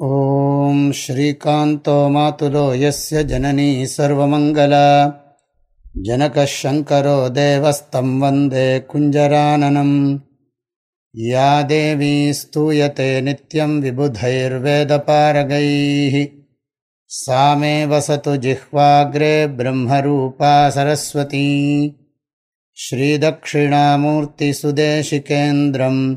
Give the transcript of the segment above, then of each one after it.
ॐ श्रीकान्तो मातुलो यस्य जननी सर्वमङ्गला। जनकः शङ्करो देवस्तं वन्दे कुञ्जराननम्। या देवी स्तूयते नित्यं विबुधैर्वेदपारगैः। सा मे वसतु जिह्वाग्रे ब्रह्मरूपा सरस्वती। श्रीदक्षिणामूर्तिसुदेशिकेन्द्रम्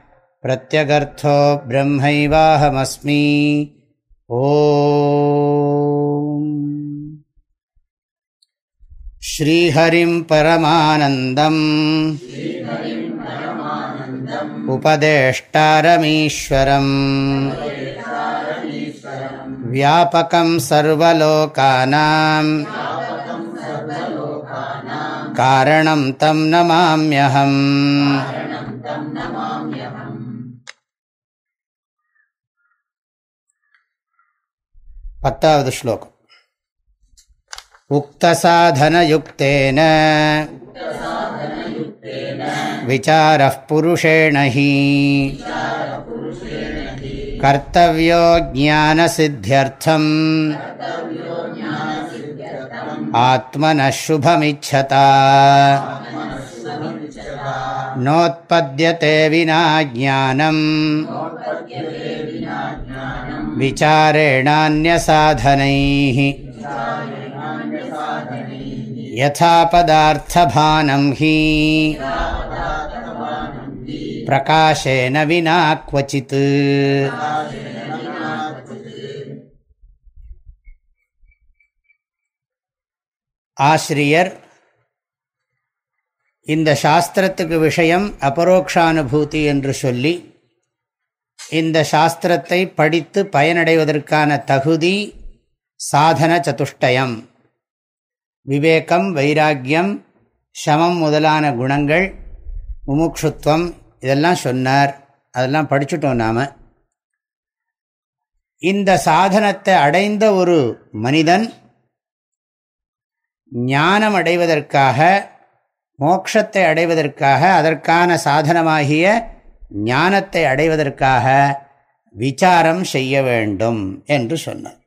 प्रत्यगर्थो ब्रह्मैवाहमस्मि ओ श्रीहरिं परमानन्दम् उपदेष्टारमीश्वरम् व्यापकं सर्वलोकानां कारणं तं नमाम्यहम् பத்தாவது ஸ்லோகம் உக்தசாதனயுக்தேன விசாரः புருஷேண हि कर्तव्यो ज्ञानसिद्ध्यर्थम् आत्मनः शुभमिच्छता नोत्पद्यते विना ज्ञानम् विचारेणान्यसाधनैः यथा पदार्थभानं हि प्रकाशेन विना क्वचित् ஆசிரியர் இந்த சாஸ்திரத்துக்கு விஷயம் அபரோக்ஷானுபூதி என்று சொல்லி இந்த சாஸ்திரத்தை படித்து பயனடைவதற்கான தகுதி சாதன சதுஷ்டயம். விவேகம் வைராக்கியம் சமம் முதலான குணங்கள் முமுட்சுத்வம் இதெல்லாம் சொன்னார். அதெல்லாம் படிச்சுட்டோம் நாம். இந்த சாதனத்தை அடைந்த ஒரு மனிதன் ஞானம் அடைவதற்காக மோட்சத்தை அடைவதற்காக அதற்கான சாதனமாகிய ஞானத்தை அடைவதற்காக விசாரம் செய்ய வேண்டும் என்று சொன்னார்.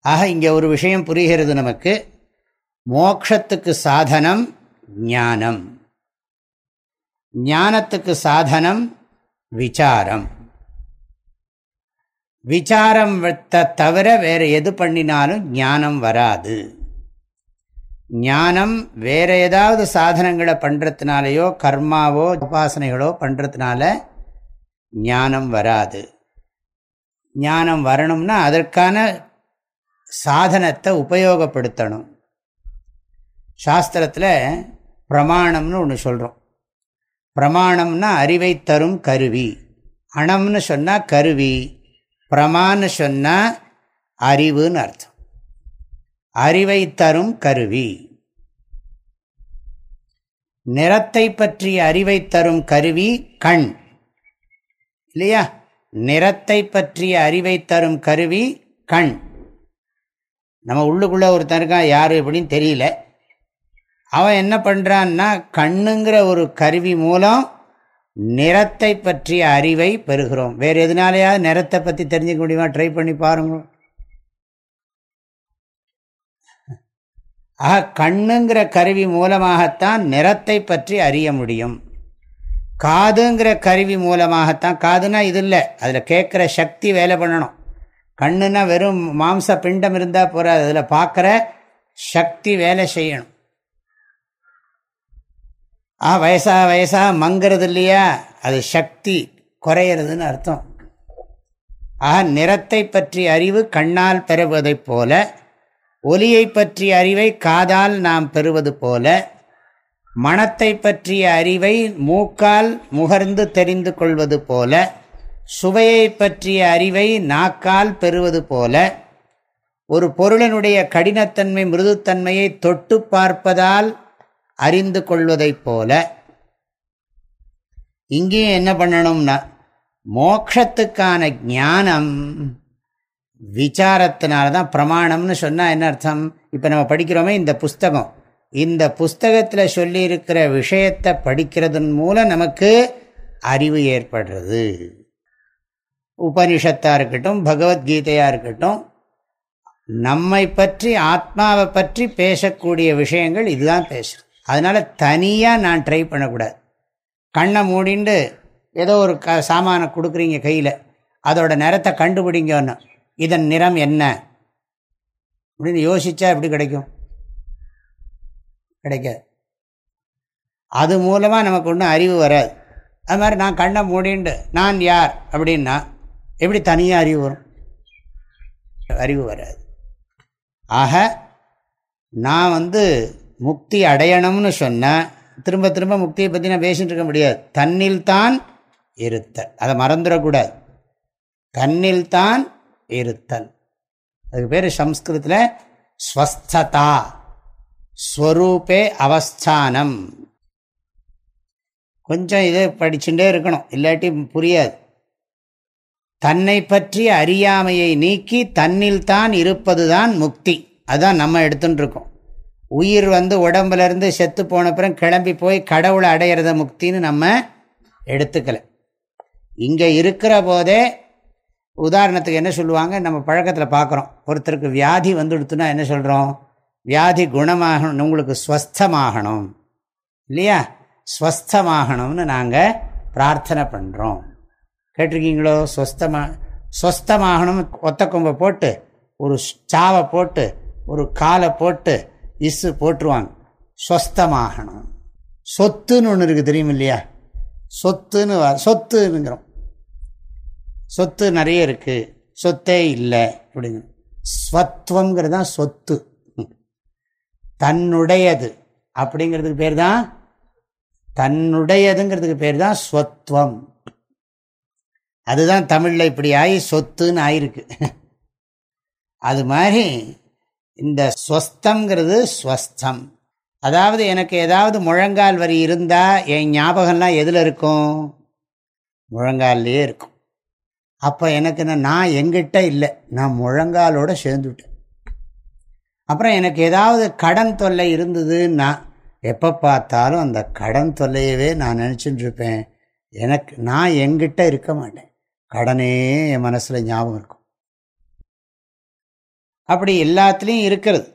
ஆக இங்கே ஒரு விஷயம் புரிகிறது நமக்கு. மோக்ஷத்துக்கு சாதனம் ஞானம். ஞானத்துக்கு சாதனம் விசாரம். விசாரம் தவிர வேறு எது பண்ணினாலும் ஞானம் வராது. ஞானம் வேற ஏதாவது சாதனங்களை பண்ணுறதுனாலையோ கர்மாவோ உபாசனைகளோ பண்ணுறதுனால ஞானம் வராது. ஞானம் வரணும்னா அதற்கான சாதனத்தை உபயோகப்படுத்தணும். சாஸ்திரத்தில் பிரமாணம்னு ஒன்று சொல்கிறோம் பிரமாணம்னா அறிவை தரும் கருவி. அணம்னு சொன்னால் கருவி பிரமான்னு சொன்னால் அறிவுன்னு அர்த்தம். அறிவை தரும் கருவி. நிறத்தை பற்றிய அறிவை தரும் கருவி கண். இல்லையா? நிறத்தை பற்றிய அறிவை தரும் கருவி கண். நம்ம உள்ளுக்குள்ளே ஒருத்தன் இருக்கான் யார் எப்படின்னு தெரியல. அவன் என்ன பண்ணுறான்னா கண்ணுங்கிற ஒரு கருவி மூலம் நிறத்தை பற்றிய அறிவை பெறுகிறோம். வேறு எதனாலையாவது நிறத்தை பற்றி தெரிஞ்சுக்க முடியுமா? ட்ரை பண்ணி பாருங்க. ஆக கண்ணுங்கிற கருவி மூலமாகத்தான் நிறத்தை பற்றி அறிய முடியும். காதுங்கிற கருவி மூலமாகத்தான் காதுனா இது இல்லை அதில் கேட்குற சக்தி வேலை பண்ணணும். கண்ணுனா வெறும் மாம்ச பிண்டம் இருந்தால் போகாது அதில் பார்க்குற சக்தி வேலை செய்யணும். ஆ வயசா வயசா மங்கிறது இல்லையா? அது சக்தி குறையிறதுன்னு அர்த்தம். ஆக நிறத்தை பற்றி அறிவு கண்ணால் பெறுவதைப் போல ஒலியை பற்றிய அறிவை காதால் நாம் பெறுவது போல மனத்தை பற்றிய அறிவை மூக்கால் முகர்ந்து தெரிந்து கொள்வது போல சுவையை பற்றிய அறிவை நாக்கால் பெறுவது போல ஒரு பொருளினுடைய கடினத்தன்மை மிருதுத்தன்மையை தொட்டு பார்ப்பதால் அறிந்து கொள்வதைப் போல இங்கேயும் என்ன பண்ணணும்னா மோக்ஷத்துக்கான ஞானம் விசாரத்தினால தான் பிரமாணம்னு சொன்னால் என்ன அர்த்தம்? இப்போ நம்ம படிக்கிறோமே இந்த புஸ்தகம். இந்த புஸ்தகத்தில் சொல்லியிருக்கிற விஷயத்தை படிக்கிறதன் மூலம் நமக்கு அறிவு ஏற்படுறது. உபனிஷத்தாக இருக்கட்டும் பகவத்கீதையாக இருக்கட்டும் நம்மை பற்றி ஆத்மாவை பற்றி பேசக்கூடிய விஷயங்கள் இதுதான் பேசுகிறது அதனால் தனியாக நான் ட்ரை பண்ணக்கூடாது. கண்ணை மூடிண்டு ஏதோ ஒரு க சாமானை கொடுக்குறீங்க கையில். அதோட நிறத்தை கண்டுபிடிங்கன்னு. இதன் நிறம் என்ன? அப்படின்னு யோசித்தா எப்படி கிடைக்கும்? கிடைக்காது. அது மூலமாக நமக்கு ஒன்றும் அறிவு வராது. அது மாதிரி நான் கண்ணை மூடிண்டு நான் யார்? அப்படின்னா எப்படி தனியாக அறிவு வரும்? அறிவு வராது. ஆக நான் வந்து முக்தி அடையணும்னு சொன்னால் திரும்ப திரும்ப முக்தியை பற்றி நான் பேசிகிட்டு இருக்க முடியாது. தன்னில்தான் இருத்தல். அதை மறந்துடக்கூடாது. தன்னில்தான் இருத்தல். அதுக்கு பேர் சம்ஸ்கிருதத்தில் ஸ்வஸ்ததா. ஸ்வரூபே அவஸ்தானம். கொஞ்சம் இதை படிச்சுட்டே இருக்கணும். இல்லாட்டி புரியாது. தன்னை பற்றி அறியாமையை நீக்கி தன்னில் தான் இருப்பது தான் முக்தி. அதுதான் நம்ம எடுத்துட்டு இருக்கோம் உயிர் வந்து உடம்புலேருந்து செத்து போன பிறகு கிளம்பி போய் கடவுளை அடையிறத முக்தின்னு நம்ம எடுத்துக்கலை. இங்கே இருக்கிற போதே உதாரணத்துக்கு என்ன சொல்லுவாங்க? நம்ம பழக்கத்தில் பார்க்குறோம் ஒருத்தருக்கு வியாதி வந்துடுத்துனா என்ன சொல்கிறோம் வியாதி குணமாகணும் உங்களுக்கு ஸ்வஸ்தமாகணும். இல்லையா? ஸ்வஸ்தமாகணும்னு நாங்கள் பிரார்த்தனை பண்ணுறோம் கேட்டிருக்கீங்களோ? ஸ்வஸ்தமாக ஸ்வஸ்தமாகணும் ஒத்த கொம்பை போட்டு ஒரு சாவை போட்டு ஒரு காலை போட்டு இஸ்ஸு போட்டுருவாங்க. ஸ்வஸ்தமாகணும். சொத்துன்னு ஒன்று இருக்குது தெரியும் இல்லையா சொத்துன்னு சொத்துங்கிறோம் சொத்து நிறைய இருக்குது சொத்தே இல்லை அப்படிங்க. ஸ்வத்வங்கிறது தான் சொத்து. தன்னுடையது அப்படிங்கிறதுக்கு பேர் தான் தன்னுடையதுங்கிறதுக்கு பேர் தான் ஸ்வத்வம் அதுதான் தமிழில் இப்படி ஆகி சொத்துன்னு ஆயிருக்கு. அது மாதிரி இந்த ஸ்வஸ்தங்கிறது ஸ்வஸ்தம். அதாவது எனக்கு ஏதாவது முழங்கால் வரி இருந்தால் என் ஞாபகம்லாம் எதில் இருக்கும்? முழங்கால்லையே இருக்கும். அப்போ எனக்கு நான் எங்கிட்ட இல்லை. நான் முழங்காலோடு சேர்ந்துவிட்டேன். அப்புறம் எனக்கு ஏதாவது கடன் தொல்லை இருந்ததுன்னா எப்போ பார்த்தாலும் அந்த கடன் தொல்லையவே நான் நினச்சிட்டு இருப்பேன். எனக்கு நான் எங்கிட்ட இருக்க மாட்டேன். கடனே என் மனசில் ஞாபகம் இருக்கும். அப்படி எல்லாத்துலேயும் இருக்கிறது.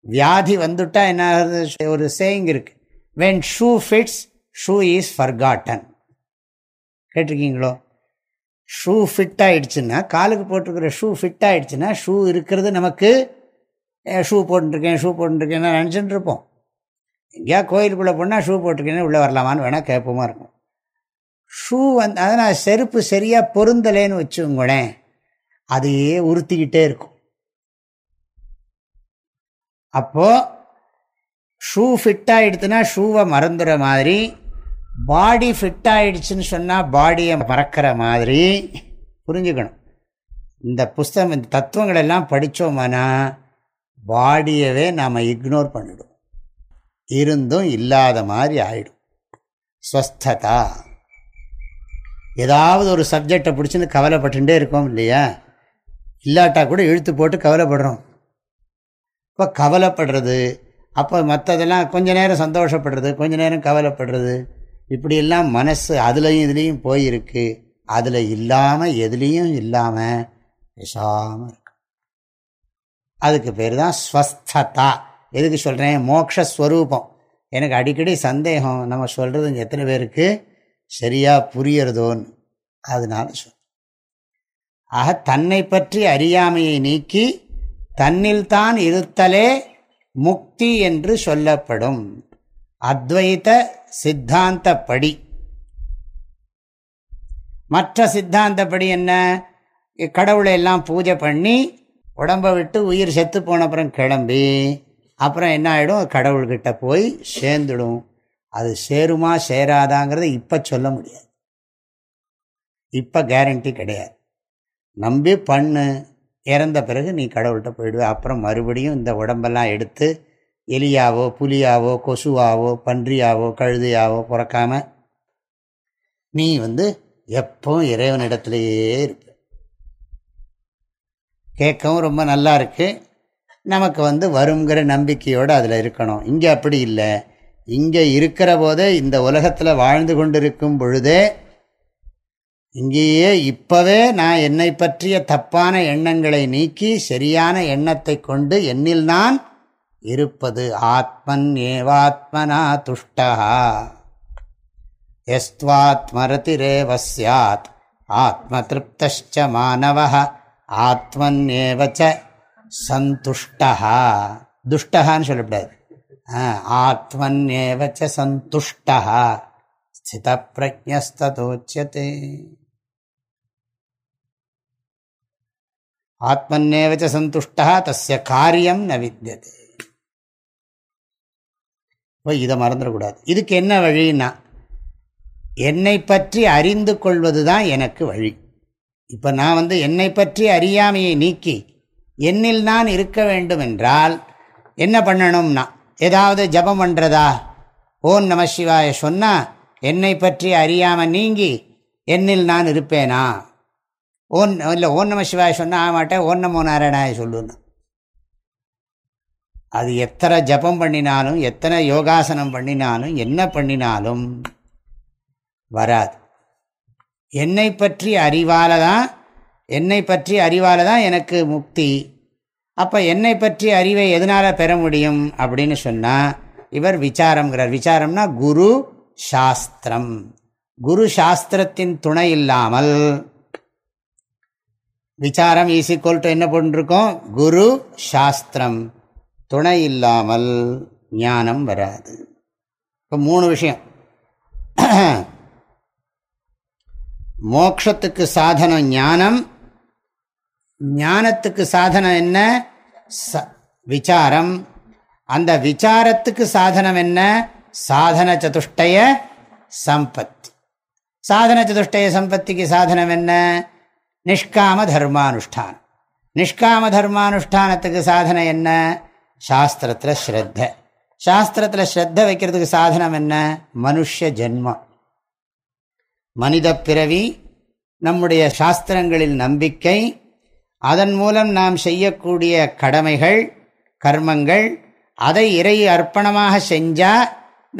வியாதி வந்துட்டா என்ன ஒரு சேயிங் இருக்கு. When shoe fits shoe is forgotten கேட்டிருக்கீங்களோ? Shoe fit ஆகிடுச்சுன்னா காலுக்கு போட்டிருக்கிற ஷூ ஃபிட் ஆகிடுச்சுன்னா ஷூ இருக்கிறது நமக்கு ஷூ போட்டுருக்கேன் ஷூ போட்டுருக்கேன்னு நினச்சிட்டு இருப்போம் எங்கேயா கோயிலுக்குள்ளே போனால் ஷூ போட்டிருக்கேன்னு உள்ளே வரலாமான்னு வேணால் கேட்போமா இருக்கும். ஷூ வந்து அதனால் செருப்பு சரியாக பொருந்தலைன்னு வச்சுங்களேன் அதையே உறுத்திக்கிட்டே இருக்கும். அப்போது ஷூ ஃபிட் ஆகிடுதுன்னா ஷூவை மறந்துடுற மாதிரி பாடி ஃபிட் ஆகிடுச்சுன்னு சொன்னால் பாடியை மறக்கிற மாதிரி புரிஞ்சுக்கணும். இந்த புஸ்தகம் இந்த தத்துவங்கள் எல்லாம் படித்தோம்னா பாடியவே நாம் இக்னோர் பண்ணிவிடும் இருந்தும் இல்லாத மாதிரி ஆயிடும். ஸ்வஸ்ததா. ஏதாவது ஒரு சப்ஜெக்டை பிடிச்சின்னு கவலைப்பட்டுட்டே இருக்கோம் இல்லையா? இல்லாட்டா கூட இழுத்து போட்டு கவலைப்படுறோம். இப்போ கவலைப்படுறது அப்போ மற்றதெல்லாம் கொஞ்ச நேரம் சந்தோஷப்படுறது கொஞ்ச நேரம் கவலைப்படுறது இப்படியெல்லாம் மனசு அதுலேயும் இதுலேயும் போயிருக்கு. அதில் இல்லாமல் எதுலேயும் இல்லாமல் பேசாமல் இருக்கு. அதுக்கு பேர் தான் ஸ்வஸ்ததா. எதுக்கு சொல்கிறேன் மோக்ஷஸ்வரூபம். எனக்கு அடிக்கடி சந்தேகம். நம்ம சொல்கிறது எத்தனை பேருக்கு? சரியாக புரியறதோன்னு. அதனால சொல். ஆக தன்னை பற்றி அறியாமையை நீக்கி தன்னில்தான் இருத்தலே முக்தி என்று சொல்லப்படும். அத்வைத சித்தாந்தப்படி. மற்ற சித்தாந்தப்படி என்ன? கடவுளை எல்லாம் பூஜை பண்ணி உடம்பை விட்டு உயிர் செத்து போன அப்புறம் கிளம்பி அப்புறம் என்ன ஆகிடும் கடவுள்கிட்ட போய் சேர்ந்துடும். அது சேருமா சேராதாங்கிறத இப்போ சொல்ல முடியாது. இப்போ கேரண்டி கிடையாது. நம்பி பண்ணு இறந்த பிறகு நீ கடவுள்கிட்ட போயிடுவே அப்புறம் மறுபடியும் இந்த உடம்பெல்லாம் எடுத்து எலியாவோ புலியாவோ கொசுவாவோ பன்றியாவோ கழுதையாவோ பிறக்காம நீ வந்து எப்பவும் இடத்துலையே இருப்ப கேட்கவும் ரொம்ப நல்லா இருக்குது நமக்கு வந்து வருங்கிற நம்பிக்கையோடு அதில் இருக்கணும். இங்கே அப்படி இல்லை. இங்கே இருக்கிற போதே இந்த உலகத்தில் வாழ்ந்து கொண்டிருக்கும் பொழுதே இங்கேயே இப்போவே நான் என்னை பற்றிய தப்பான எண்ணங்களை நீக்கி சரியான எண்ணத்தை கொண்டு என்னில் நான் இருப்பது ஆத்மன் ஏவாத்மனா துஷ்டா. எஸ்வாத்மரதிரேவ சாத் ஆத்ம திருப்தச்ச மாணவ ஆத்மன் ஏவச்ச சந்துஷ்டா. துஷ்டகான்னு சொல்லக்கூடாது. ஆத்மன் ஏவச்ச சந்துஷ்டா. ஸ்தித பிரஜஸ்தோச்சியதே ஆத்மன்னேவச்ச சந்துஷ்டா. தஸ்ய காரியம் ந வித்தியதே போய் இதை மறந்துடக்கூடாது. இதுக்கு என்ன வழின்னா என்னை பற்றி அறிந்து கொள்வது தான் எனக்கு வழி. இப்போ நான் வந்து என்னை பற்றி அறியாமையை நீக்கி என்னில் நான் இருக்க வேண்டும் என்றால் என்ன பண்ணணும்னா ஏதாவது ஜபம் பண்ணுறதா ஓம் நம சிவாய சொன்னால் என்னை பற்றி அறியாமல் நீங்கி என்னில் நான் இருப்பேனா? ஓன் இல்லை ஓன் நம சிவாய சொன்னால் ஆக மாட்டேன் ஓன் நமோ நாராயணாய சொல்லுன்னு. அது எத்தனை ஜபம் பண்ணினாலும் எத்தனை யோகாசனம் பண்ணினாலும் என்ன பண்ணினாலும் வராது. என்னை பற்றி அறிவால் தான் என்னை பற்றி அறிவால் தான் எனக்கு முக்தி. அப்போ என்னை பற்றி அறிவை எதனால் பெற முடியும் அப்படின்னு சொன்னால் இவர் விசாரம்ங்கிறார். விசாரம்னா குரு சாஸ்திரம். குரு சாஸ்திரத்தின் துணை இல்லாமல் விசாரம் ஈசி டு என்ன பண்ணிருக்கோம் குரு சாஸ்திரம். துணை இல்லாமல் ஞானம் வராது. இப்போ மூணு விஷயம். மோக்ஷத்துக்கு சாதனம் ஞானம். ஞானத்துக்கு சாதனம் என்ன? விசாரம். அந்த விசாரத்துக்கு சாதனம் என்ன? சாதன சதுஷ்டய சம்பத்தி. சாதன சதுஷ்டய சம்பத்திக்கு சாதனம் என்ன? நிஷ்காம தர்மானுஷ்டானம். நிஷ்காம தர்மானுஷ்டானத்துக்கு சாதனை என்ன? சாஸ்திரத்தில் ஸ்ரத்த. சாஸ்திரத்தில் ஸ்ரத்த வைக்கிறதுக்கு சாதனம் என்ன? மனுஷ ஜென்மம். மனித பிறவி நம்முடைய சாஸ்திரங்களில் நம்பிக்கை அதன் மூலம் நாம் செய்யக்கூடிய கடமைகள் கர்மங்கள் அதை இறை அர்ப்பணமாக செஞ்சால்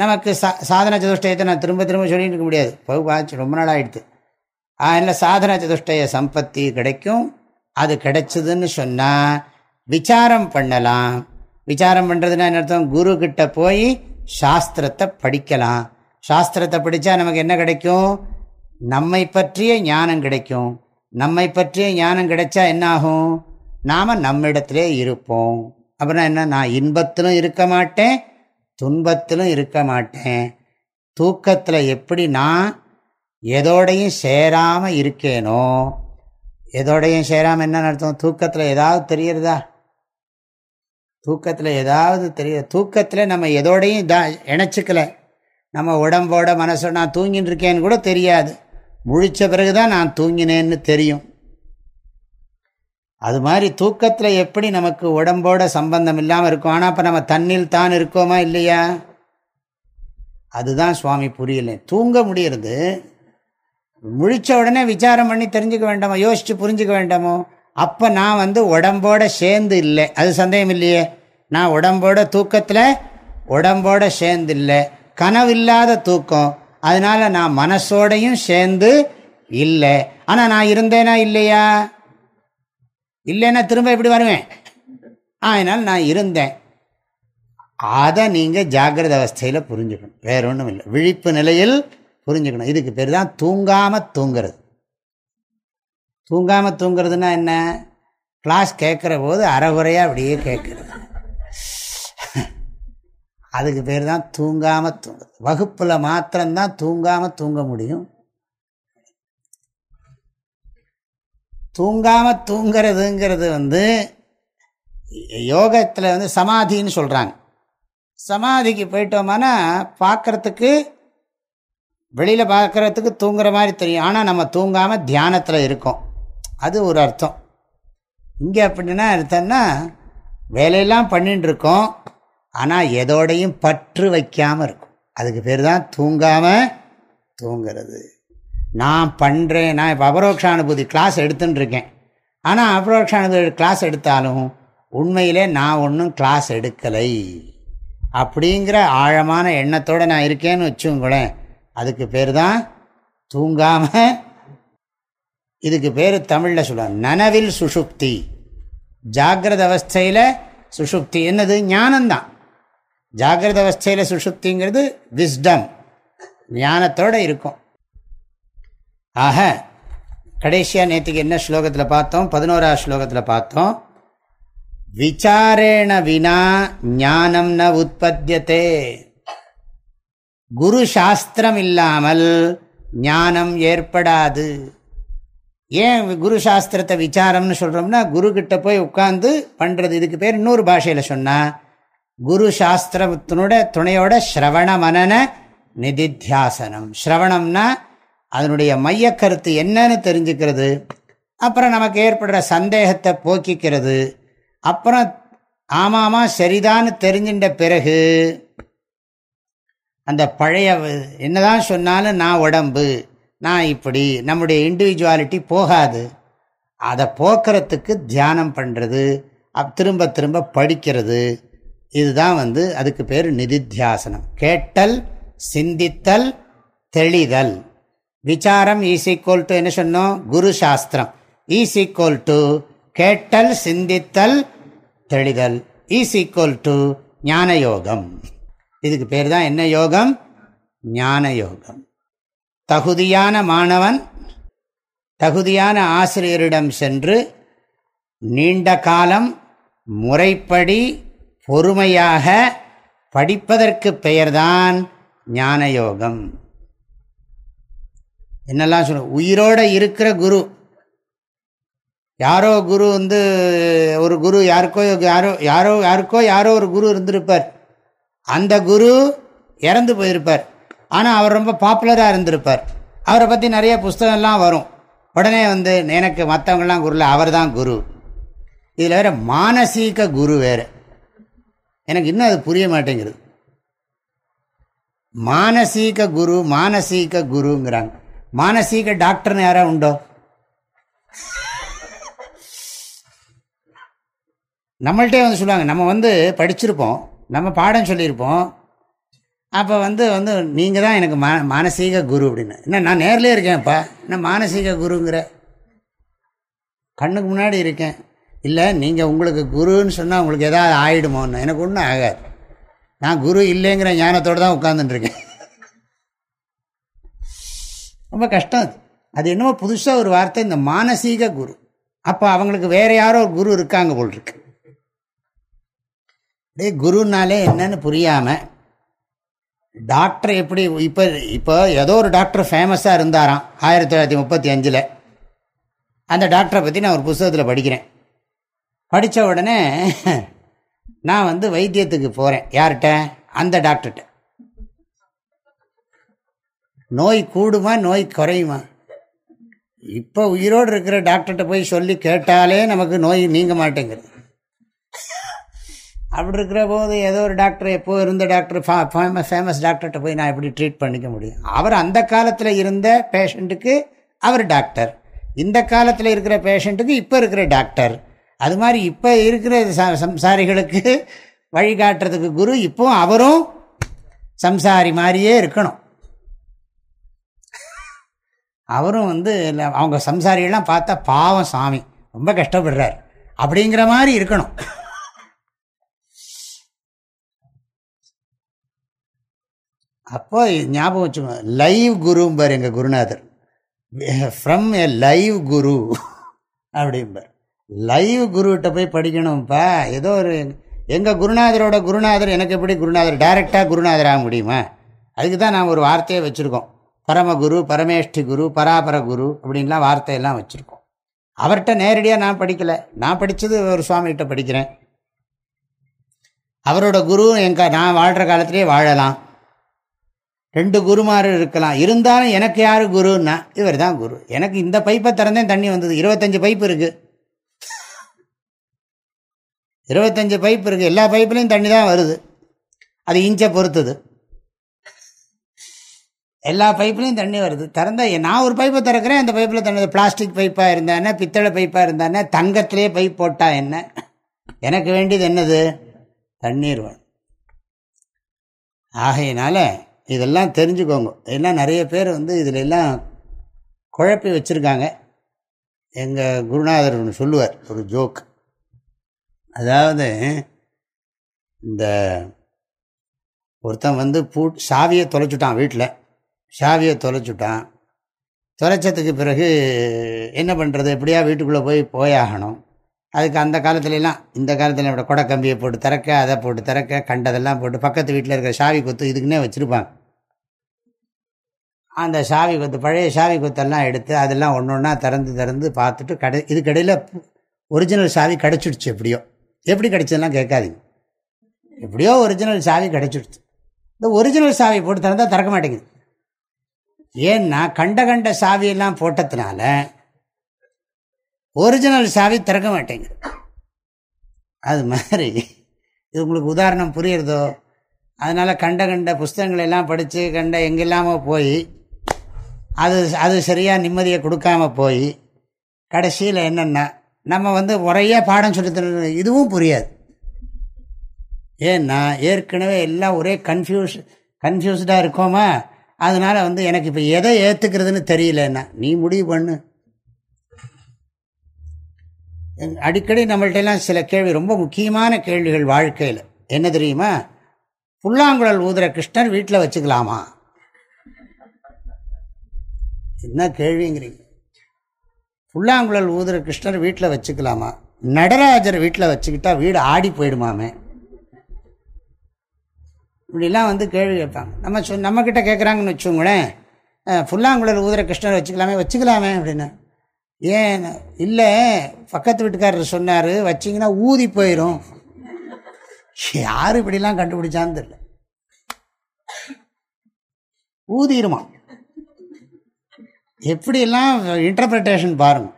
நமக்கு சா சாதன சதுஷ்டயத்தை நான் திரும்ப திரும்ப சொல்லிட்டு இருக்க முடியாது. பகுப்பாச்சு ரொம்ப நாள் ஆகிடுது அதனால் சாதன சதுஷ்டய சம்பத்தி கிடைக்கும். அது கிடைச்சதுன்னு சொன்னால் விசாரம் பண்ணலாம். விசாரம் பண்ணுறதுன்னா என்ன அர்த்தம்? குரு கிட்ட போய் சாஸ்திரத்தை படிக்கலாம். சாஸ்திரத்தை படித்தா நமக்கு என்ன கிடைக்கும்? நம்மை பற்றிய ஞானம் கிடைக்கும். நம்மை பற்றிய ஞானம் கிடைச்சா என்னாகும்? நாம் நம்மிடத்திலே இருப்போம். அப்புறம் என்ன? நான் இன்பத்திலும் இருக்க மாட்டேன் துன்பத்திலும் இருக்க மாட்டேன். தூக்கத்தில் எப்படி நான் எதோடையும் சேராமல் இருக்கேனோ எதோடையும் சேராமல் என்ன நடத்தும் தூக்கத்தில் ஏதாவது தெரியறதா? தூக்கத்தில் ஏதாவது தெரிய தூக்கத்தில் நம்ம எதோடையும் தான் இணைச்சிக்கல. நம்ம உடம்போட மனசோட நான் தூங்கின்னு இருக்கேன்னு கூட தெரியாது. முழித்த பிறகு தான் நான் தூங்கினேன்னு தெரியும். அது மாதிரி தூக்கத்தில் எப்படி நமக்கு உடம்போட சம்பந்தம் இல்லாமல் இருக்கும்? ஆனால் இப்போ நம்ம தண்ணில் தான் இருக்கோமா இல்லையா? அதுதான் சுவாமி புரியல. தூங்க முடியறது முழிச்ச உடனே விசாரம் பண்ணி தெரிஞ்சுக்க வேண்டாமோ? யோசித்து புரிஞ்சுக்க வேண்டாமோ? அப்போ நான் வந்து உடம்போட சேர்ந்து இல்லை. அது சந்தேகம் இல்லையே? நான் உடம்போட தூக்கத்தில் உடம்போட சேர்ந்து இல்லை. கனவில்லாத தூக்கம். அதனால் நான் மனசோடையும் சேர்ந்து இல்லை. ஆனால் நான் இருந்தேனா இல்லையா? இல்லைன்னா திரும்ப எப்படி வருவேன்? அதனால் நான் இருந்தேன். அதை நீங்கள் ஜாகிரத அவஸ்தையில் புரிஞ்சுக்கணும். வேற ஒன்றும் இல்லை விழிப்பு நிலையில் புரிஞ்சுக்கணும். இதுக்கு பேர் தான் தூங்காமல் தூங்கிறது. தூங்காமல் தூங்குறதுன்னா என்ன? கிளாஸ் கேட்குற போது அறகுறையாக அப்படியே கேட்குறது அதுக்கு பேர் தான் தூங்காமல் தூங்குறது வகுப்பில் மாத்திரம்தான் தூங்காமல் தூங்க முடியும். தூங்காமல் தூங்கிறதுங்கிறது வந்து யோகத்தில் வந்து சமாதின்னு சொல்கிறாங்க சமாதிக்கு போயிட்டோம்னா பார்க்குறதுக்கு வெளியில் பார்க்குறதுக்கு தூங்குற மாதிரி தெரியும். ஆனால் நம்ம தூங்காமல் தியானத்தில் இருக்கோம். அது ஒரு அர்த்தம். இங்கே அப்படின்னா அர்த்தம்னா வேலையெல்லாம் பண்ணிட்டு இருக்கோம் ஆனால் எதோடையும் பற்று வைக்காமல் இருக்கும். அதுக்கு பேர் தான் தூங்காமல் தூங்கிறது. நான் பண்ணுறேன் நான் இப்போ அபரோக்ஷானுபூதி கிளாஸ் எடுத்துட்டுருக்கேன் ஆனால் அபரோக்ஷானுபூதி கிளாஸ் எடுத்தாலும் உண்மையிலே நான் ஒன்றும் கிளாஸ் எடுக்கலை. அப்படிங்கிற ஆழமான எண்ணத்தோடு நான் இருக்கேன்னு வச்சுங்களேன் அதுக்கு பேர் தான் தூங்காமல் இதுக்கு பேர் தமிழில் சொல்லுவாங்க நனவில் சுஷுப்தி ஜாகிரத அவஸ்தையில் சுஷுப்தி என்னது? ஞானம்தான். ஜாகிரத அவஸ்தையில் சுஷுப்திங்கிறது விஸ்டம் ஞானத்தோடு இருக்கும். ஆக கடைசியாக நேற்றுக்கு என்ன ஸ்லோகத்தில் பார்த்தோம்? பதினோராவது ஸ்லோகத்தில் பார்த்தோம். விசாரேண வினா ஞானம் ந உற்பத்தியத்தே குரு சாஸ்திரம் இல்லாமல் ஞானம் ஏற்படாது. ஏன் குரு சாஸ்திரத்தை விசாரம்னு சொல்கிறோம்னா குரு கிட்ட போய் உட்காந்து பண்ணுறது இதுக்கு பேர் இன்னொரு பாஷையில் சொன்னால் குரு சாஸ்திரத்தினோட துணையோட ஸ்ரவண மனன நிதித்தியாசனம். ஸ்ரவணம்னா அதனுடைய மையக்கருத்து என்னன்னு தெரிஞ்சுக்கிறது. அப்புறம் நமக்கு ஏற்படுற சந்தேகத்தை போக்கிக்கிறது. அப்புறம் ஆமாமா சரிதான்னு தெரிஞ்சின்ற பிறகு அந்த பழைய என்னதான் சொன்னாலும் நான் உடம்பு. நான் இப்படி நம்முடைய இண்டிவிஜுவாலிட்டி போகாது. அதை போக்குறதுக்கு தியானம் பண்ணுறது திரும்ப திரும்ப படிக்கிறது. இதுதான் வந்து அதுக்கு பேர் நிதித்தியாசனம். கேட்டல் சிந்தித்தல் தெளிதல். விசாரம் ஈஸ் ஈக்குவல் டு என்ன சொன்னோம்? குரு சாஸ்திரம். ஈஸ் ஈக்குவல் டு கேட்டல் சிந்தித்தல் தெளிதல். ஈஸ் ஈக்குவல் டு ஞான யோகம் இதுக்கு பேர் தான் என்ன யோகம்? ஞான யோகம் தகுதியான மாணவன் தகுதியான ஆசிரியரிடம் சென்று நீண்ட காலம் முறைப்படி பொறுமையாக படிப்பதற்கு பெயர்தான் ஞானயோகம். என்னெல்லாம் சொல்ல உயிரோடு இருக்கிற குரு. யாரோ குரு வந்து ஒரு குரு யாருக்கோ யாரோ யாரோ யாருக்கோ யாரோ ஒரு குரு இருந்திருப்பார். அந்த குரு இறந்து போயிருப்பார். ஆனால் அவர் ரொம்ப பாப்புலராக இருந்திருப்பார். அவரை பற்றி நிறைய புஸ்தகம்லாம் வரும். உடனே வந்து எனக்கு மற்றவங்களாம் குருல அவர் தான் குரு. இதில் வேறு மானசீக குரு வேறு. எனக்கு இன்னும் அது புரிய மாட்டேங்கிறது மானசீக குரு மானசீக குருங்கிறாங்க. மானசீக டாக்டர்னு யாராவது உண்டோ? நம்மள்கிட்டே வந்து சொல்லுவாங்க நம்ம வந்து படிச்சிருப்போம் நம்ம பாடம் சொல்லியிருப்போம் அப்போ வந்து வந்து நீங்கள் தான் எனக்கு மா மானசீக குரு அப்படின்னு. என்ன நான் நேரிலே இருக்கேன்ப்பா. என்ன மானசீக குருங்கிற? கண்ணுக்கு முன்னாடி இருக்கேன். இல்லை நீங்கள் உங்களுக்கு குருன்னு சொன்னால் உங்களுக்கு எதாவது ஆகிடுமோன்னு எனக்கு ஒன்றும் ஆகாது. நான் குரு இல்லைங்கிற ஞானத்தோடு தான் உட்காந்துட்டுருக்கேன் ரொம்ப கஷ்டம் அது. அது என்னமோ புதுசாக ஒரு வார்த்தை இந்த மானசீக குரு. அப்போ அவங்களுக்கு வேறு யாரோ ஒரு குரு இருக்காங்க போல் இருக்கு. டே குருனாலே என்னன்னு புரியாமல் டாக்டர் எப்படி இப்போ இப்போ ஏதோ ஒரு டாக்டர் ஃபேமஸாக இருந்தாராம் ஆயிரத்தி தொள்ளாயிரத்தி முப்பத்தி அஞ்சில். அந்த டாக்டரை பற்றி நான் ஒரு புஸ்தகத்தில் படிக்கிறேன். படித்த உடனே நான் வந்து வைத்தியத்துக்கு போகிறேன் யார்கிட்ட? அந்த டாக்டர்கிட்ட. நோய் கூடுமா நோய் குறையுமா? இப்போ உயிரோடு இருக்கிற டாக்டர்கிட்ட போய் சொல்லி கேட்டாலே நமக்கு நோய் நீங்க மாட்டேங்குது அப்படி இருக்கிற போது ஏதோ ஒரு டாக்டர் எப்போ இருந்த டாக்டர் ஃபேமஸ் ஃபேமஸ் டாக்டர்கிட்ட போய் நான் எப்படி ட்ரீட் பண்ணிக்க முடியும்? அவர் அந்த காலத்தில் இருந்த பேஷண்ட்டுக்கு அவர் டாக்டர். இந்த காலத்தில் இருக்கிற பேஷண்ட்டுக்கு இப்போ இருக்கிற டாக்டர். அது மாதிரி இப்போ இருக்கிற சம்சாரிகளுக்கு வழிகாட்டுறதுக்கு குரு இப்போ அவரும் சம்சாரி மாதிரியே இருக்கணும். அவரும் வந்து அவங்க சம்சாரியெல்லாம் பார்த்தா பாவம் சாமி. ரொம்ப கஷ்டப்படுறார். அப்படிங்கிற மாதிரி இருக்கணும். அப்போ ஞாபகம் வச்சுக்கோங்க லைவ் குரும்பார் எங்கள் குருநாதர். ஃப்ரம் எ லைவ் குரு அப்படிம்பார். லைவ் குருகிட்ட போய் படிக்கணும்ப்பா. ஏதோ ஒரு எங்கள் குருநாதரோட குருநாதர் எனக்கு எப்படி குருநாதர் டைரெக்டாக குருநாதர் ஆக முடியுமா? அதுக்கு தான் நான் ஒரு வார்த்தையை வச்சுருக்கோம். பரமகுரு பரமேஷ்டி குரு பராபர குரு அப்படின்லாம் வார்த்தையெல்லாம் வச்சுருக்கோம். அவர்கிட்ட நேரடியாக நான் படிக்கலை. நான் படித்தது ஒரு சுவாமிகிட்ட படிக்கிறேன். அவரோட குரு எங்கள் நான் வாழ்கிற காலத்திலே வாழலாம். ரெண்டு குருமார் இருக்கலாம். இருந்தாலும் எனக்கு யார் குருன்னா இவர் தான் குரு. எனக்கு இந்த பைப்பை திறந்தேன் தண்ணி வந்தது. இருபத்தஞ்சு பைப்பு இருக்குது இருபத்தஞ்சு பைப் இருக்குது எல்லா பைப்புலையும் தண்ணி தான் வருது. அது இன்ச்சை பொறுத்தது. எல்லா பைப்லேயும் தண்ணி வருது. திறந்தா நான் ஒரு பைப்பை திறக்கிறேன் அந்த பைப்பில் தண்ணி பிளாஸ்டிக் பைப்பாக இருந்தானே பித்தளை பைப்பாக இருந்தானே தங்கத்திலே பைப் போட்டால் என்ன? எனக்கு வேண்டியது என்னது? தண்ணீர் வேணும். ஆகையினால இதெல்லாம் தெரிஞ்சுக்கோங்க. எல்லாம் நிறைய பேர் வந்து இதில் எல்லாம் குழப்பி வச்சுருக்காங்க. எங்கள் குருநாதர் ஒன்று சொல்லுவார் ஒரு ஜோக். அதாவது இந்த ஒருத்தன் வந்து பூ சாவியை தொலைச்சுட்டான் வீட்டில் சாவியை தொலைச்சுட்டான். தொலைச்சதுக்கு பிறகு என்ன பண்ணுறது எப்படியா வீட்டுக்குள்ளே போய் போயாகணும்? அதுக்கு அந்த காலத்துலலாம் இந்த காலத்தில் இப்படி கொடை கம்பியை போட்டு திறக்க அதை போட்டு திறக்க கண்டதெல்லாம் போட்டு பக்கத்து வீட்டில் இருக்கிற சாவி கொத்து இதுக்குன்னே வச்சுருப்பாங்க. அந்த சாவி கொத்து பழைய சாவி கொத்தெல்லாம் எடுத்து அதெல்லாம் ஒன்று ஒன்றா திறந்து திறந்து பார்த்துட்டு கடை இதுக்கடையில் ஒரிஜினல் சாவி கிடச்சிடுச்சு எப்படியோ. எப்படி கிடச்சதுலாம் கேட்காதீங்க. எப்படியோ ஒரிஜினல் சாவி கிடச்சிடுச்சு. இந்த ஒரிஜினல் சாவி போட்டு திறந்தால் திறக்க மாட்டேங்குது. ஏன்னா கண்ட கண்ட சாவியெல்லாம் போட்டதுனால ஒரிஜினல் சாவி திறக்க மாட்டேங்குது. அது மாதிரி இது உங்களுக்கு உதாரணம் புரியுறதோ? அதனால் கண்ட கண்ட புஸ்தகங்கள் எல்லாம் படித்து கண்ட எங்கெல்லாமோ போய் அது அது சரியாக நிம்மதியை கொடுக்காம போய் கடைசியில் என்னென்னா நம்ம வந்து முறையாக பாடம் சொல்லி இதுவும் புரியாது. ஏன்னா ஏற்கனவே எல்லாம் ஒரே கன்ஃபியூஸ் கன்ஃபியூஸ்டாக இருக்கோமா? அதனால் வந்து எனக்கு இப்போ எதை ஏற்றுக்கிறதுன்னு தெரியலன்னா நீ முடிவு பண்ணு. அடிக்கடி நம்மள்டெல்லாம் சில கேள்வி ரொம்ப முக்கியமான கேள்விகள் வாழ்க்கையில். என்ன தெரியுமா? புல்லாங்குழல் ஊதுற கிருஷ்ணர் வீட்டில் வச்சுக்கலாமா? என்ன கேள்விங்கிறீங்க? புல்லாங்குழல் ஊதுற கிருஷ்ணர் வீட்டில் வச்சுக்கலாமா? நடராஜர் வீட்டில் வச்சுக்கிட்டா வீடு ஆடி போயிடுமாமே? இப்படிலாம் வந்து கேள்வி கேட்பாங்க. நம்ம சொ நம்மக்கிட்ட கேட்குறாங்கன்னு வச்சுக்கோங்களேன். புல்லாங்குழல் ஊதுற கிருஷ்ணர் வச்சுக்கலாமே வச்சுக்கலாமே அப்படின்னு. ஏன்? இல்லை பக்கத்து வீட்டுக்காரர் சொன்னார் வச்சிங்கன்னா ஊதி போயிடும் யார் இப்படிலாம் கண்டுபிடிச்சான்னு தெரியல. ஊதிடுமா எப்படியெல்லாம் இன்டர்பிரிட்டேஷன் பாருங்கள்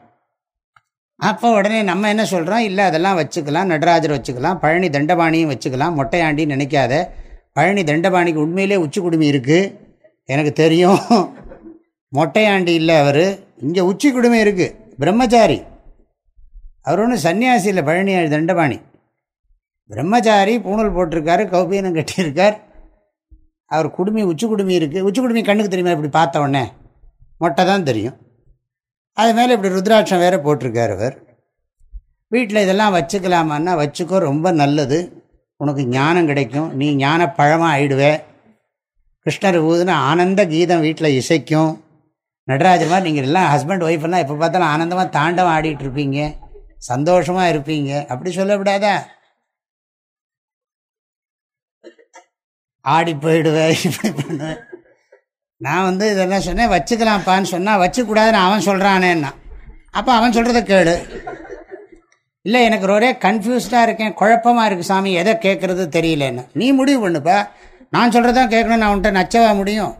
அப்போ உடனே நம்ம என்ன சொல்கிறோம் இல்லை அதெல்லாம் வச்சுக்கலாம். நடராஜர் வச்சுக்கலாம். பழனி தண்டபாணியும் வச்சுக்கலாம். மொட்டையாண்டின்னு நினைக்காத. பழனி தண்டபாணிக்கு உண்மையிலே உச்சி குடுமி இருக்குது எனக்கு தெரியும். மொட்டையாண்டி இல்லை அவர். இங்கே உச்சி குடுமி இருக்குது பிரம்மச்சாரி. அவர் ஒன்றும் சன்னியாசி இல்லை பழனி தண்டபாணி. பிரம்மச்சாரி பூணல் போட்டிருக்காரு கௌபீனம் கட்டியிருக்கார். அவர் குடுமி உச்சி குடுமி இருக்குது உச்சி குடுமி கண்ணுக்கு தெரியுமா? இப்படி பார்த்த உடனே. மொட்டை தான் தெரியும். அது மேலே இப்படி ருத்ராட்சம் வேறு போட்டிருக்கார் அவர். வீட்டில் இதெல்லாம் வச்சுக்கலாமான்னா வச்சுக்கோ ரொம்ப நல்லது. உனக்கு ஞானம் கிடைக்கும். நீ ஞான பழமாக ஆயிடுவே. கிருஷ்ணர் ஊதுனா ஆனந்த கீதம் வீட்டில் இசைக்கும். நடராஜர் மாதிரி நீங்கள் எல்லாம் ஹஸ்பண்ட் ஒய்ஃபெல்லாம் எப்போ பார்த்தாலும் ஆனந்தமாக தாண்டவம் ஆடிட்டு இருப்பீங்க. சந்தோஷமாக இருப்பீங்க. அப்படி சொல்லக்கூடாதா? ஆடி போயிடுவேன் இப்படி பண்ணுவேன். நான் வந்து இதெல்லாம் சொன்னேன்? வச்சுக்கலாம்ப்பான்னு சொன்னால் வச்சுக்கூடாதுன்னு அவன் சொல்கிறானேன்னா அப்போ அவன் சொல்கிறத கேடு இல்லை எனக்கு ஒரே கன்ஃபியூஸ்டாக இருக்கேன் குழப்பமாக இருக்குது சாமி எதை கேட்குறது தெரியலன்னு. நீ முடிவு பண்ணுப்பா. நான் சொல்கிறதான் கேட்கணும் நான் உன்ட்ட நச்சவா முடியும்.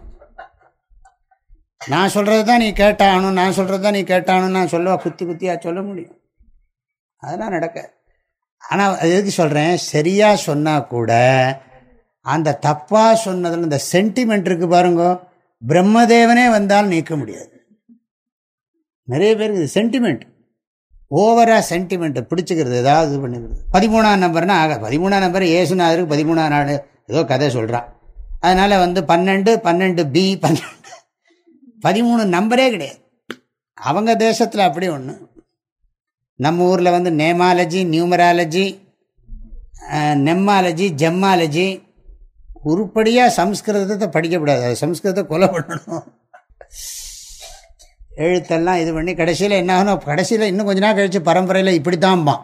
நான் சொல்கிறது தான் நீ கேட்டாகணும் நான் சொல்கிறது தான் நீ கேட்டாகணும் நான் சொல்லுவா குத்தி குத்தியாக சொல்ல முடியும். அதெல்லாம் நடக்க. ஆனால் எதுக்கு சொல்கிறேன் சரியாக சொன்னால் கூட அந்த தப்பாக சொன்னதில் இந்த சென்டிமெண்ட் இருக்குது பாருங்கோ. பிரம்மதேவனே வந்தால் நீக்க முடியாது. நிறைய பேருக்கு இது சென்டிமெண்ட் ஓவராக சென்டிமெண்ட்டை பிடிச்சிக்கிறது ஏதாவது இது பண்ணிக்கிறது பதிமூணாம் நம்பர்னா ஆக பதிமூணாம் நம்பர் ஏசுநாதருக்கு பதிமூணாம் நாள் ஏதோ கதை சொல்கிறான் அதனால் வந்து பன்னெண்டு பன்னெண்டு பி பன்னெண்டு. பதிமூணு நம்பரே கிடையாது. அவங்க தேசத்தில் அப்படி ஒன்று நம்ம ஊரில் வந்து நேமாலஜி நியூமராலஜி நெம்மாலஜி ஜெம்மாலஜி உருப்படியாக சம்ஸ்கிருதத்தை படிக்கக்கூடாது அது சம்ஸ்கிருதத்தை கொலை பண்ணணும். எழுத்தெல்லாம் இது பண்ணி கடைசியில் என்ன ஆகணும் கடைசியில் இன்னும் கொஞ்ச நாள் கழித்து பரம்பரையில் இப்படி தான்பான்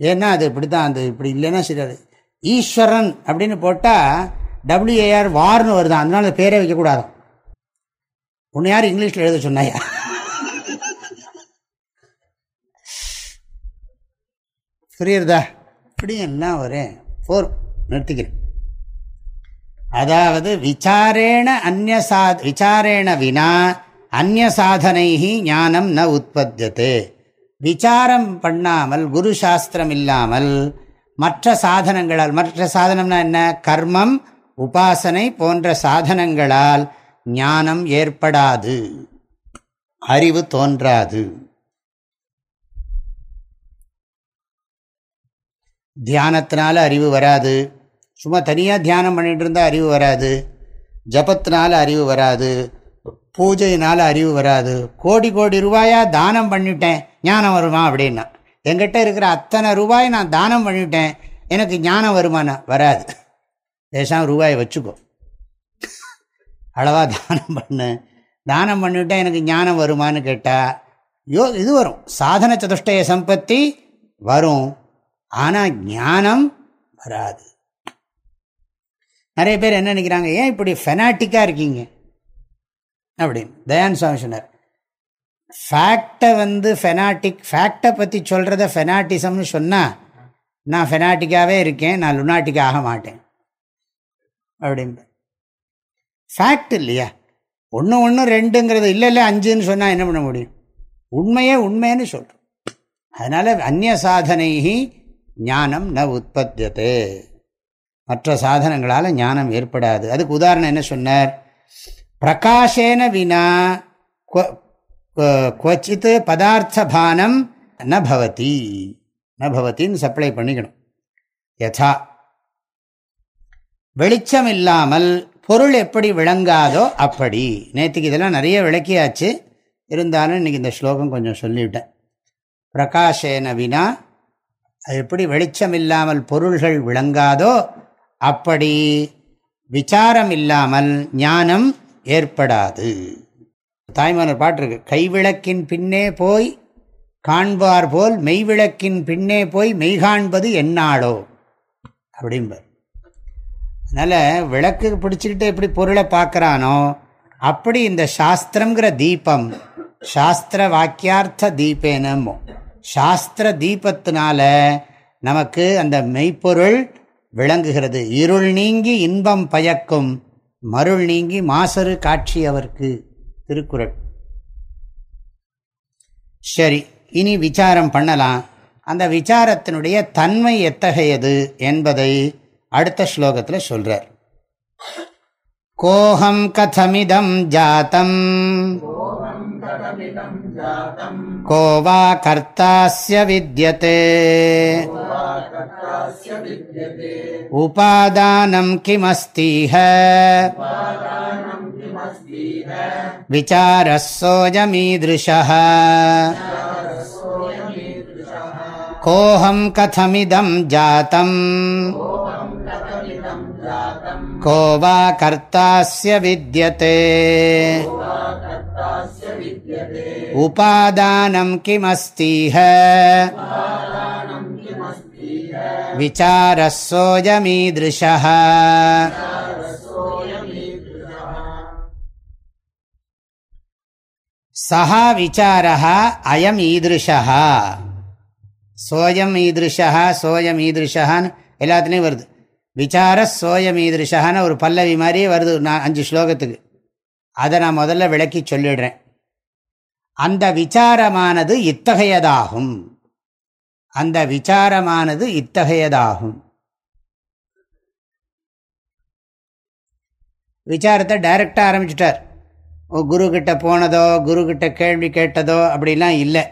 ஏன்னா அது இப்படி தான் அது இப்படி இல்லைன்னா சரியாது ஈஸ்வரன் அப்படின்னு போட்டால் டபிள்யூஏஆர் வார்னு வருதான் அதனால பேரே வைக்கக்கூடாது உன்னை யார் இங்கிலீஷில் எழுத சொன்னாயா? புரியுறதா? இப்படியும் எல்லாம் ஒரு போர். நிறுத்திக்கிறேன். அதாவது விசாரேண அந்நசா விசாரேண வினா அந்நிய சாதனை ஞானம் ந உற்பத்தியது. விசாரம் பண்ணாமல் குரு சாஸ்திரம் இல்லாமல் மற்ற சாதனங்களால் மற்ற சாதனம்னா என்ன? கர்மம் உபாசனை போன்ற சாதனங்களால் ஞானம் ஏற்படாது. அறிவு தோன்றாது. தியானத்தினால அறிவு வராது. சும்மா தனியாக தியானம் பண்ணிகிட்டு இருந்தால் அறிவு வராது. ஜபத்தினால அறிவு வராது. பூஜையினால் அறிவு வராது. கோடி கோடி ரூபாயாக தானம் பண்ணிட்டேன் ஞானம் வருமா அப்படின்னா. என்கிட்ட இருக்கிற அத்தனை ரூபாய் நான் தானம் பண்ணிட்டேன் எனக்கு ஞானம் வருமானா? வராது. பேசாமல் ரூபாயை வச்சுக்கோ. அளவாக தானம் பண்ணு. தானம் பண்ணிவிட்டேன் எனக்கு ஞானம் வருமானு கேட்டால் யோ இது வரும். சாதன சதுஷ்டய சம்பத்தி வரும். ஆனால் ஞானம் வராது. நிறைய பேர் என்ன நினைக்கிறாங்க ஏன் இப்படி ஃபெனாட்டிக்காக இருக்கீங்க? அப்படின்னு. தயான் சுவாமி சொன்னார் ஃபேக்டை வந்து ஃபெனாட்டிக் ஃபேக்டை பற்றி சொல்கிறத ஃபெனாட்டிசம்னு சொன்னால் நான் ஃபெனாட்டிக்காகவே இருக்கேன் நான் லுனாட்டிக் ஆக மாட்டேன். அப்படின்பேன் ஃபேக்ட் இல்லையா? ஒன்று ஒன்று ரெண்டுங்கிறது இல்லை இல்லை அஞ்சுன்னு சொன்னால் என்ன பண்ண முடியும்? உண்மையே உண்மைன்னு சொல்கிறோம் அதனால் அந்நிய சாதனை ஞானம் ந உற்பத்தியது. மற்ற சாதனங்களால் ஞானம் ஏற்படாது. அதுக்கு உதாரணம் என்ன சொன்னார்? பிரகாஷேன வினா கொச்சித் பதார்த்தபானம் ந பவதி. ந பவத்தின்னு சப்ளை பண்ணிக்கணும். யதா. வெளிச்சம் இல்லாமல் பொருள் எப்படி விளங்காதோ அப்படி. நேற்றுக்கு இதெல்லாம் நிறைய விளக்கியாச்சு. இருந்தாலும் இன்றைக்கி இந்த ஸ்லோகம் கொஞ்சம் சொல்லிவிட்டேன். பிரகாஷேன வினா எப்படி வெளிச்சம் இல்லாமல் பொருள்கள் விளங்காதோ அப்படி விசாரம் இல்லாமல் ஞானம் ஏற்படாது. தாய்மானர் பாட்டு இருக்கு கைவிளக்கின் பின்னே போய் காண்பார் போல் மெய்விளக்கின் பின்னே போய் மெய்காண்பது என்னாளோ அப்படிம்பார். அதனால் விளக்கு பிடிச்சிக்கிட்டு எப்படி பொருளை பார்க்குறானோ அப்படி இந்த சாஸ்திரங்கிற தீபம் சாஸ்திர வாக்கியார்த்த தீபேனமோ சாஸ்திர தீபத்தினால நமக்கு அந்த மெய்ப்பொருள் விளங்குகிறது. இருள் நீங்கி இன்பம் பயக்கும் மருள் நீங்கி மாசரு காட்சி அவருக்கு திருக்குறள். சரி இனி விசாரம் பண்ணலாம். அந்த விசாரத்தினுடைய தன்மை எத்தகையது என்பதை அடுத்த ஸ்லோகத்தில் சொல்றார். கோஹம் கதமிதம் ஜாத்தம் को वा कर्तास्य विद्यते? उपादानं किमस्तीह? विचारः सोऽयमीदृशः। कोऽहं कथमिदं जातम्? को वा कर्तास्य विद्यते उपादानं किमस्तीह विचारः सोऽयमीदृशः सः विचारः अयम् ईदृशः சோயம் ஈதிருஷா சோயம் ஈதிருஷான்னு எல்லாத்துலேயும் வருது விசார சோயம் ஒரு பல்லவி மாதிரியே வருது நான் அஞ்சு ஸ்லோகத்துக்கு. அதை நான் முதல்ல விளக்கி சொல்லிடுறேன். அந்த விசாரமானது இத்தகையதாகும். அந்த விசாரமானது இத்தகையதாகும். விசாரத்தை டைரக்டாக ஆரம்பிச்சிட்டார். குரு கிட்ட போனதோ குரு கேள்வி கேட்டதோ அப்படிலாம் இல்லை.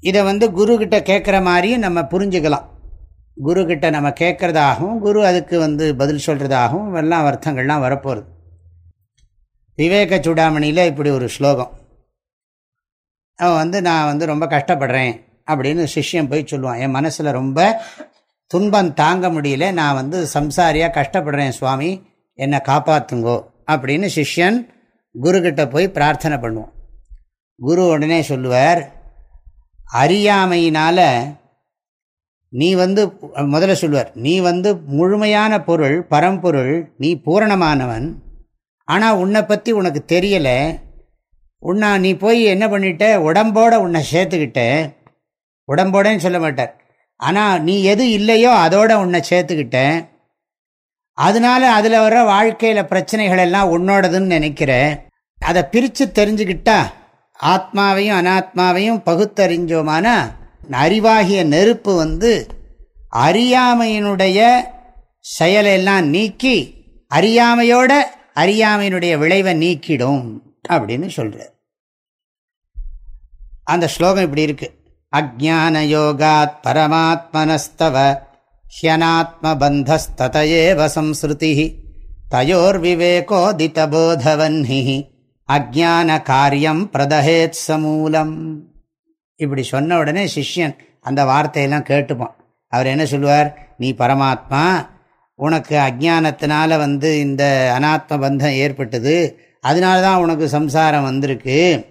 இதை வந்து குரு கேட்குற மாதிரியும் நம்ம புரிஞ்சுக்கலாம். குரு கிட்ட நம்ம கேட்குறதாகவும் குரு அதுக்கு வந்து பதில் சொல்கிறதாகவும் எல்லாம் அர்த்தங்கள்லாம் வரப்போகிறது விவேக சூடாமணியில் இப்படி ஒரு ஸ்லோகம். அவன் வந்து நான் வந்து ரொம்ப கஷ்டப்படுறேன் அப்படின்னு சிஷ்யம் போய் சொல்லுவான். என் மனசில் ரொம்ப துன்பம் தாங்க முடியல. நான் வந்து சம்சாரியாக கஷ்டப்படுறேன் சுவாமி. என்னை காப்பாற்றுங்கோ அப்படின்னு சிஷ்யன் குருக்கிட்ட போய் பிரார்த்தனை பண்ணுவோம் குரு உடனே சொல்லுவார் அறியாமையினால் நீ வந்து முதல்ல சொல்வார் நீ வந்து முழுமையான பொருள் பரம்பொருள் நீ பூரணமானவன். ஆனால் உன்னை பற்றி உனக்கு தெரியலை. உன்னா நீ போய் என்ன பண்ணிட்ட? உடம்போட உன்னை சேர்த்துக்கிட்ட. உடம்போடன்னு சொல்ல மாட்டார். ஆனால் நீ எது இல்லையோ அதோட உன்னை சேர்த்துக்கிட்ட. அதனால அதில் வர வாழ்க்கையில் பிரச்சனைகள் எல்லாம் உன்னோடதுன்னு நினைக்கிற. அதை பிரித்து தெரிஞ்சுக்கிட்டா ஆத்மாவையும் அனாத்மாவையும் பகுத்தறிஞ்சோமானா அறிவாகிய நெருப்பு வந்து அறியாமையினுடைய செயலெல்லாம் நீக்கி அறியாமையோட அறியாமையினுடைய விளைவை நீக்கிடும் அப்படின்னு சொல்கிறார் அந்த ஸ்லோகம் இப்படி இருக்கு. அஜான யோகாத் பரமாத்மனஸ்தவ ஹியனாத்மபந்தஸ்ததயேவ சம்ஸ்ருதி தயோர் விவேகோதிதபோதவன்னி அஜான காரியம் பிரதஹேத் சமூலம். இப்படி சொன்ன உடனே சிஷ்யன் அந்த வார்த்தையெல்லாம் கேட்டுப்பான். அவர் என்ன சொல்லுவார்? நீ பரமாத்மா உனக்கு அஜானத்தினால வந்து இந்த அனாத்ம பந்தம் ஏற்பட்டது. அதனால தான் உனக்கு சம்சாரம் வந்திருக்கு.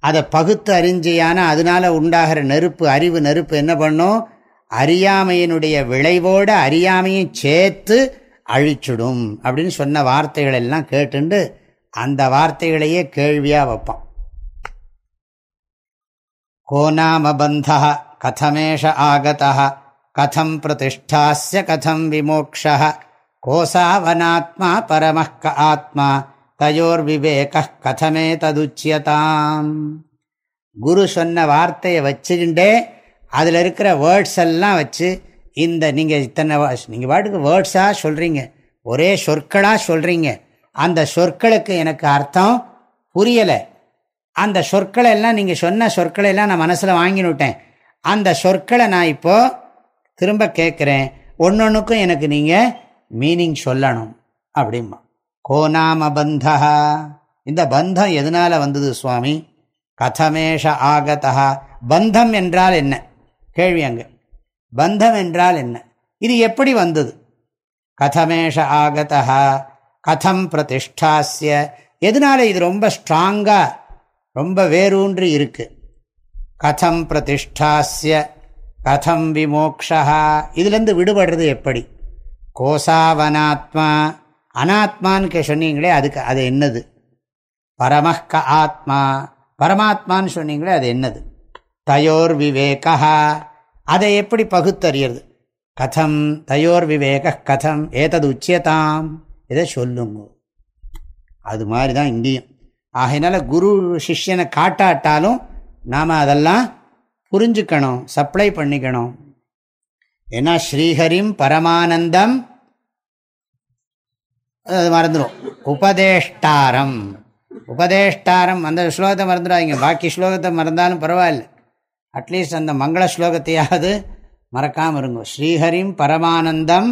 அதை பகுத்து அறிஞ்சியான அதனால உண்டாகிற நெருப்பு அறிவு நெருப்பு என்ன பண்ணும்? அறியாமையினுடைய விளைவோடு அறியாமையும் சேர்த்து அழிச்சுடும். அப்படின்னு சொன்ன வார்த்தைகள் எல்லாம் கேட்டுண்டு அந்த வார்த்தைகளையே கேள்வியாக வைப்பான். கோநாமபந்த கதமேஷ ஆகத கதம் பிரதிஷ்டாஸ்ய கதம் விமோக்ஷ கோசாவனாத்மா பரமக்க ஆத்மா தயோர்விவேக கதமே ததுச்சியதாம் குரு சொன்ன வார்த்தையை வச்சுக்கிண்டே அதில் இருக்கிற வேர்ட்ஸ் எல்லாம் வச்சு இந்த நீங்கள் இத்தனை நீங்கள் பாட்டுக்கு வேர்ட்ஸாக சொல்கிறீங்க ஒரே சொற்களாக சொல்கிறீங்க அந்த சொற்களுக்கு எனக்கு அர்த்தம் புரியலை. அந்த சொற்களை எல்லாம் நீங்கள் சொன்ன சொற்களை எல்லாம் நான் மனசில் வாங்கினுட்டேன். அந்த சொற்களை நான் இப்போது திரும்ப கேட்குறேன். ஒன்றொன்றுக்கும் எனக்கு நீங்கள் மீனிங் சொல்லணும். அப்படிமா கோநாம பந்தா இந்த பந்தம் எதனால் வந்தது சுவாமி? கதமேஷ ஆகதா. பந்தம் என்றால் என்ன? கேள்வி அங்கே. பந்தம் என்றால் என்ன? இது எப்படி வந்தது? கதமேஷ ஆகதா. கதம் பிரதிஷ்டாசிய எதனால இது ரொம்ப ஸ்ட்ராங்காக ரொம்ப வேரூன்றி இருக்கு. கதம் பிரதிஷ்டாசிய கதம் விமோக்ஷா இதுலேருந்து விடுபடுறது எப்படி? கோசாவனாத்மா. அனாத்மான்னு சொன்னீங்களே அதுக்கு அது என்னது? பரமஹ்க ஆத்மா. பரமாத்மான்னு சொன்னீங்களே அது என்னது? தயோர் விவேகா அதை எப்படி பகுத்தறியறது? கதம் தயோர் விவேக கதம். ஏதது உச்சியதாம். இதை சொல்லுங்க. அது மாதிரி தான் இங்கேயும். ஆகையினால குரு சிஷ்யனை காட்டாட்டாலும் நாம் அதெல்லாம் புரிஞ்சுக்கணும் சப்ளை பண்ணிக்கணும். ஏன்னா ஸ்ரீஹரிம் பரமானந்தம். அது மறந்துடும் உபதேஷ்டாரம். உபதேஷ்டாரம் அந்த ஸ்லோகத்தை மறந்துடாதீங்க. பாக்கி ஸ்லோகத்தை மறந்தாலும் பரவாயில்ல. அட்லீஸ்ட் அந்த மங்கள ஸ்லோகத்தையாவது மறக்காமல் இருங்க. ஸ்ரீஹரிம் பரமானந்தம்.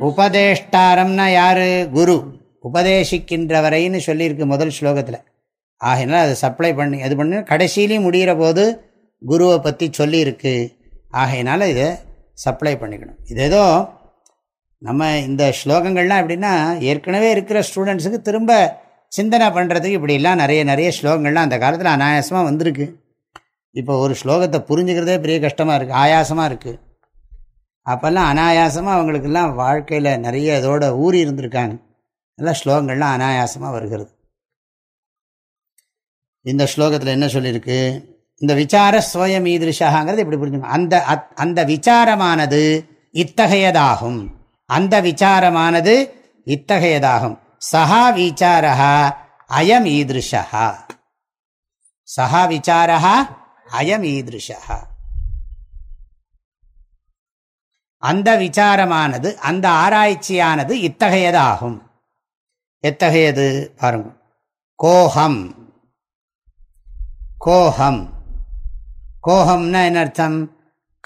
உபதேஷ்டாரம்னா யாரு? குரு. உபதேசிக்கின்றவரைன்னு சொல்லியிருக்கு முதல் ஸ்லோகத்தில். ஆகையினால் அதை சப்ளை பண்ணி அது பண்ணி கடைசியிலையும் முடிகிற போது குருவை பற்றி சொல்லியிருக்கு. ஆகையினால இதை சப்ளை பண்ணிக்கணும். இது ஏதோ நம்ம இந்த ஸ்லோகங்கள்லாம் எப்படின்னா ஏற்கனவே இருக்கிற ஸ்டூடெண்ட்ஸுக்கு திரும்ப சிந்தனை பண்ணுறதுக்கு இப்படிலாம் நிறைய நிறைய ஸ்லோகங்கள்லாம் அந்த காலத்தில் அனாயாசமாக வந்திருக்கு. இப்போ ஒரு ஸ்லோகத்தை புரிஞ்சுக்கிறதே பெரிய கஷ்டமாக இருக்குது ஆயாசமாக இருக்குது அப்போல்லாம் அனாயாசமாக அவங்களுக்கெல்லாம் வாழ்க்கையில் நிறைய இதோட ஊறி இருந்திருக்காங்க. எல்லாம் ஸ்லோகங்கள்லாம் அனாயாசமாக வருகிறது. இந்த ஸ்லோகத்தில் என்ன சொல்லியிருக்கு இந்த விசார ஸ்வயம் ஈதிருஷாங்கிறது இப்படி புரிஞ்சுங்க அந்த அந்த விசாரமானது இத்தகையதாகும். அந்த விசாரமானது இத்தகையதாகும். சஹா விசாரா அயம் ஈதிருஷா சஹா விசாரா அயம் ஈதிருஷா அந்த விசாரமானது அந்த ஆராய்ச்சியானது இத்தகையதாகும். எத்தகையது பாருங்க. கோஹம். கோஹம். கோஹம்னா என்ன அர்த்தம்?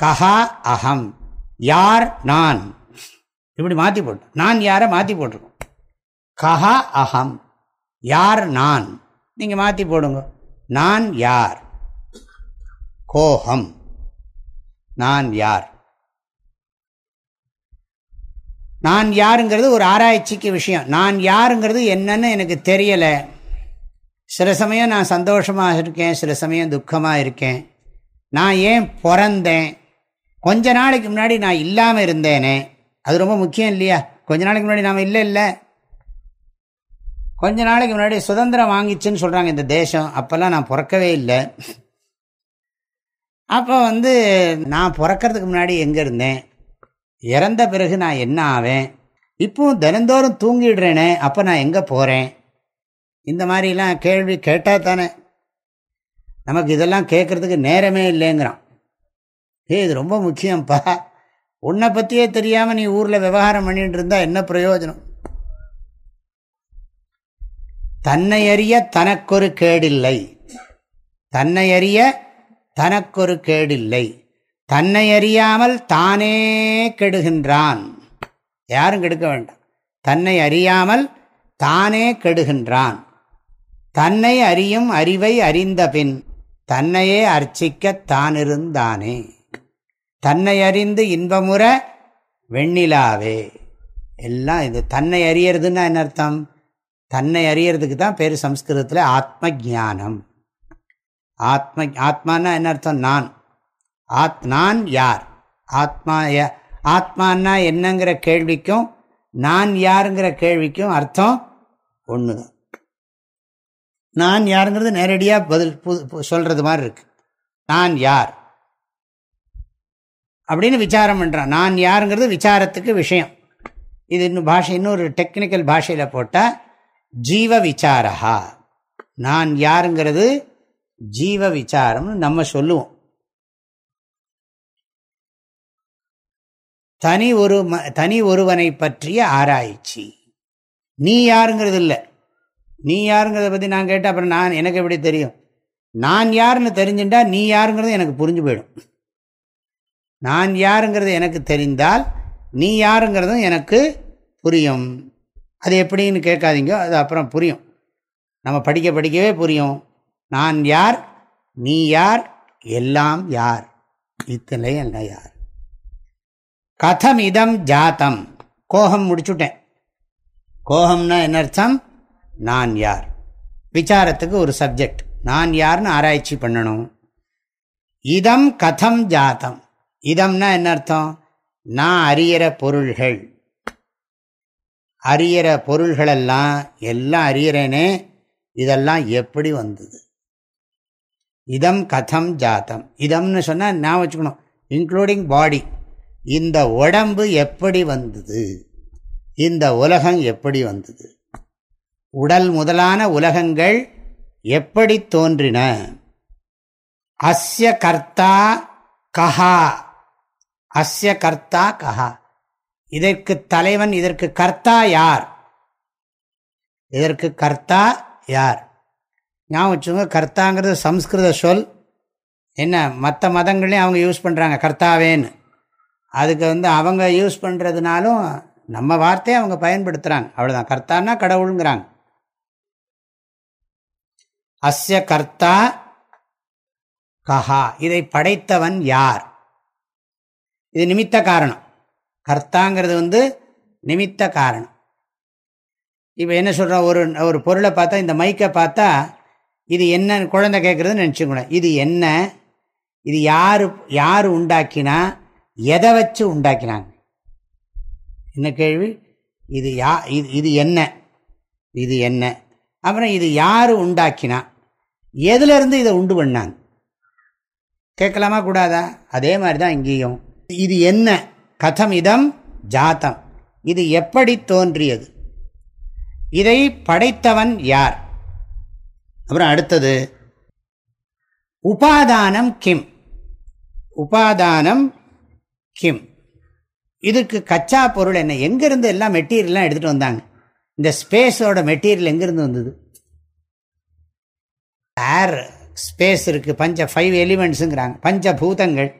கஹா அகம் யார்? நான். இப்படி மாற்றி போட்டு. நான் யாரை மாற்றி போட்டிருக்கோம்? கஹா அகம் யார்? நான். நீங்கள் மாற்றி போடுங்க. நான் யார்? கோஹம். நான் யார்? நான் யாருங்கிறது ஒரு ஆராய்ச்சிக்கு விஷயம். நான் யாருங்கிறது என்னன்னு எனக்கு தெரியலை. சில சமயம் நான் சந்தோஷமாக இருக்கேன் சில சமயம் துக்கமாக இருக்கேன். நான் ஏன் பிறந்தேன்? கொஞ்ச நாளைக்கு முன்னாடி நான் இல்லாமல் இருந்தேனே. அது ரொம்ப முக்கியம் இல்லையா? கொஞ்ச நாளைக்கு முன்னாடி நாம் இல்லை இல்லை. கொஞ்ச நாளைக்கு முன்னாடி சுதந்திரம் வாங்கிச்சுன்னு சொல்கிறாங்க இந்த தேசம். அப்போல்லாம் நான் பிறக்கவே இல்லை. அப்போ வந்து நான் பிறக்கிறதுக்கு முன்னாடி எங்கே இருந்தேன்? இறந்த பிறகு நான் என்ன ஆவேன்? இப்போவும் தினந்தோறும் தூங்கிடுறேனே அப்போ நான் எங்கே போகிறேன் இந்த மாதிரிலாம் கேள்வி கேட்டால் தானே. நமக்கு இதெல்லாம் கேட்குறதுக்கு நேரமே இல்லைங்கிறான். ஏ இது ரொம்ப முக்கியம்ப்பா உன்னை பற்றியே தெரியாமல் நீ ஊரில் விவகாரம் பண்ணிட்டு இருந்தால் என்ன பிரயோஜனம்? தன்னை அறிய தனக்கொரு கேடில்லை. தன்னை அறிய தனக்கொரு கேடில்லை. தன்னை அறியாமல் தானே கெடுகின்றான். யாரும் கெடுக்க வேண்டாம். தன்னை அறியாமல் தானே கெடுகின்றான். தன்னை அறியும் அறிவை அறிந்த பின் தன்னையே அர்ச்சிக்க தானிருந்தானே. தன்னை அறிந்து இன்பமுற வெண்ணிலாவே. எல்லாம் இது தன்னை அறியறதுன்னா என்ன அர்த்தம்? தன்னை அறியறதுக்கு தான் பேர் சம்ஸ்கிருதத்தில் ஆத்ம ஜானம் ஆத்ம ஆத்மானா என்ன அர்த்தம்? நான். ஆத் நான் யார்? ஆத்மா ஆத்மானா என்னங்கிற கேள்விக்கும் நான் யாருங்கிற கேள்விக்கும் அர்த்தம் ஒன்று தான் நான் யாருங்கிறது நேரடியாக பதில் சொல்கிறது மாதிரி இருக்கு. நான் யார்? அப்படின்னு விசாரம் பண்ணுறான் நான் யாருங்கிறது விசாரத்துக்கு விஷயம். இது இன்னும் பாஷை இன்னொரு டெக்னிக்கல் பாஷையில் போட்டால் ஜீவ விசாரா நான் யாருங்கிறது ஜீவ விசாரம்னு நம்ம சொல்லுவோம். தனி ஒரு தனி ஒருவனை பற்றிய ஆராய்ச்சி. நீ யாருங்கிறது இல்லை நீ யாருங்கிறத பற்றி நான் கேட்டால் அப்புறம் நான் எனக்கு எப்படி தெரியும்? நான் யாருன்னு தெரிஞ்சுட்டா நீ யாருங்கிறது எனக்கு புரிஞ்சு போயிடும். நான் யாருங்கிறது எனக்கு தெரிந்தால் நீ யாருங்கிறதும் எனக்கு புரியும். அது எப்படின்னு கேட்காதீங்க அது அப்புறம் புரியும். நம்ம படிக்க படிக்கவே புரியும். நான் யார் நீ யார் எல்லாம் யார். இத்தனை என்ன யார்? கதம் இதம் ஜாத்தம். கோகம் முடிச்சுட்டேன். கோகம்னா என்ன அர்த்தம் நான் யார்? விசாரத்துக்கு ஒரு சப்ஜெக்ட். நான் யார்னு ஆராய்ச்சி பண்ணணும். இதம் கதம் ஜாத்தம். இதம்னா என்ன அர்த்தம் நான் அறியிற பொருள்கள். அறியிற பொருள்களெல்லாம் எல்லாம் அறியிறேனே இதெல்லாம் எப்படி வந்தது? இதம் கதம் ஜாத்தம். இதம்னு சொன்னால் நான் வச்சுக்கணும். இன்க்ளூடிங் பாடி இந்த உடம்பு எப்படி வந்தது? இந்த உலகம் எப்படி வந்தது? உடல் முதலான உலகங்கள் எப்படி தோன்றின? அஸ்ய கர்த்தா கஹா. அஸ்ய கர்த்தா கஹா. இதற்கு தலைவன் இதற்கு கர்த்தா யார்? இதற்கு கர்த்தா யார்? ஞாபகம் வச்சுங்க கர்த்தாங்கிறது சம்ஸ்கிருத சொல். என்ன மற்ற மதங்களையும் அவங்க யூஸ் பண்ணுறாங்க கர்த்தாவேன்னு. அதுக்கு வந்து அவங்க யூஸ் பண்ணுறதுனாலும் நம்ம வார்த்தையை அவங்க பயன்படுத்துகிறாங்க அவ்வளோதான் கர்த்தான்னா கடவுளுங்கிறாங்க. அஸ்ய கர்த்தா கஹா. இதை படைத்தவன் யார்? இது நிமித்த காரணம். கர்த்தாங்கிறது வந்து நிமித்த காரணம். இப்போ என்ன சொல்கிறோம் ஒரு ஒரு பொருளை பார்த்தா இந்த மைக்கை பார்த்தா இது என்ன குழந்தை கேட்குறதுன்னு நினச்சிக்கணும் இது என்ன? இது யார் யார் உண்டாக்கினா எதை வச்சு உண்டாக்கினாங்க? என்ன கேள்வி? இது யா இது இது என்ன? இது என்ன? அப்புறம் இது யார் உண்டாக்கினா? எதுலேருந்து இதை உண்டு பண்ணாங்க? கேட்கலாமா கூடாதா? அதே மாதிரி தான் இங்கேயும். இது என்ன? கதம் இதம் ஜாத்தம். இது எப்படி தோன்றியது? இதை படைத்தவன் யார்? அப்புறம் அடுத்தது உபாதானம் கிம். உபாதானம் கிம் இதுக்கு கச்சா பொருள் என்ன? எங்கேருந்து எல்லாம் மெட்டீரியல்லாம் எடுத்துகிட்டு வந்தாங்க? இந்த ஸ்பேஸோட மெட்டீரியல் எங்கேருந்து வந்தது? ஏர் ஸ்பேஸ் இருக்குது பஞ்ச ஃபைவ் எலிமெண்ட்ஸுங்கிறாங்க பஞ்ச பூதங்கள்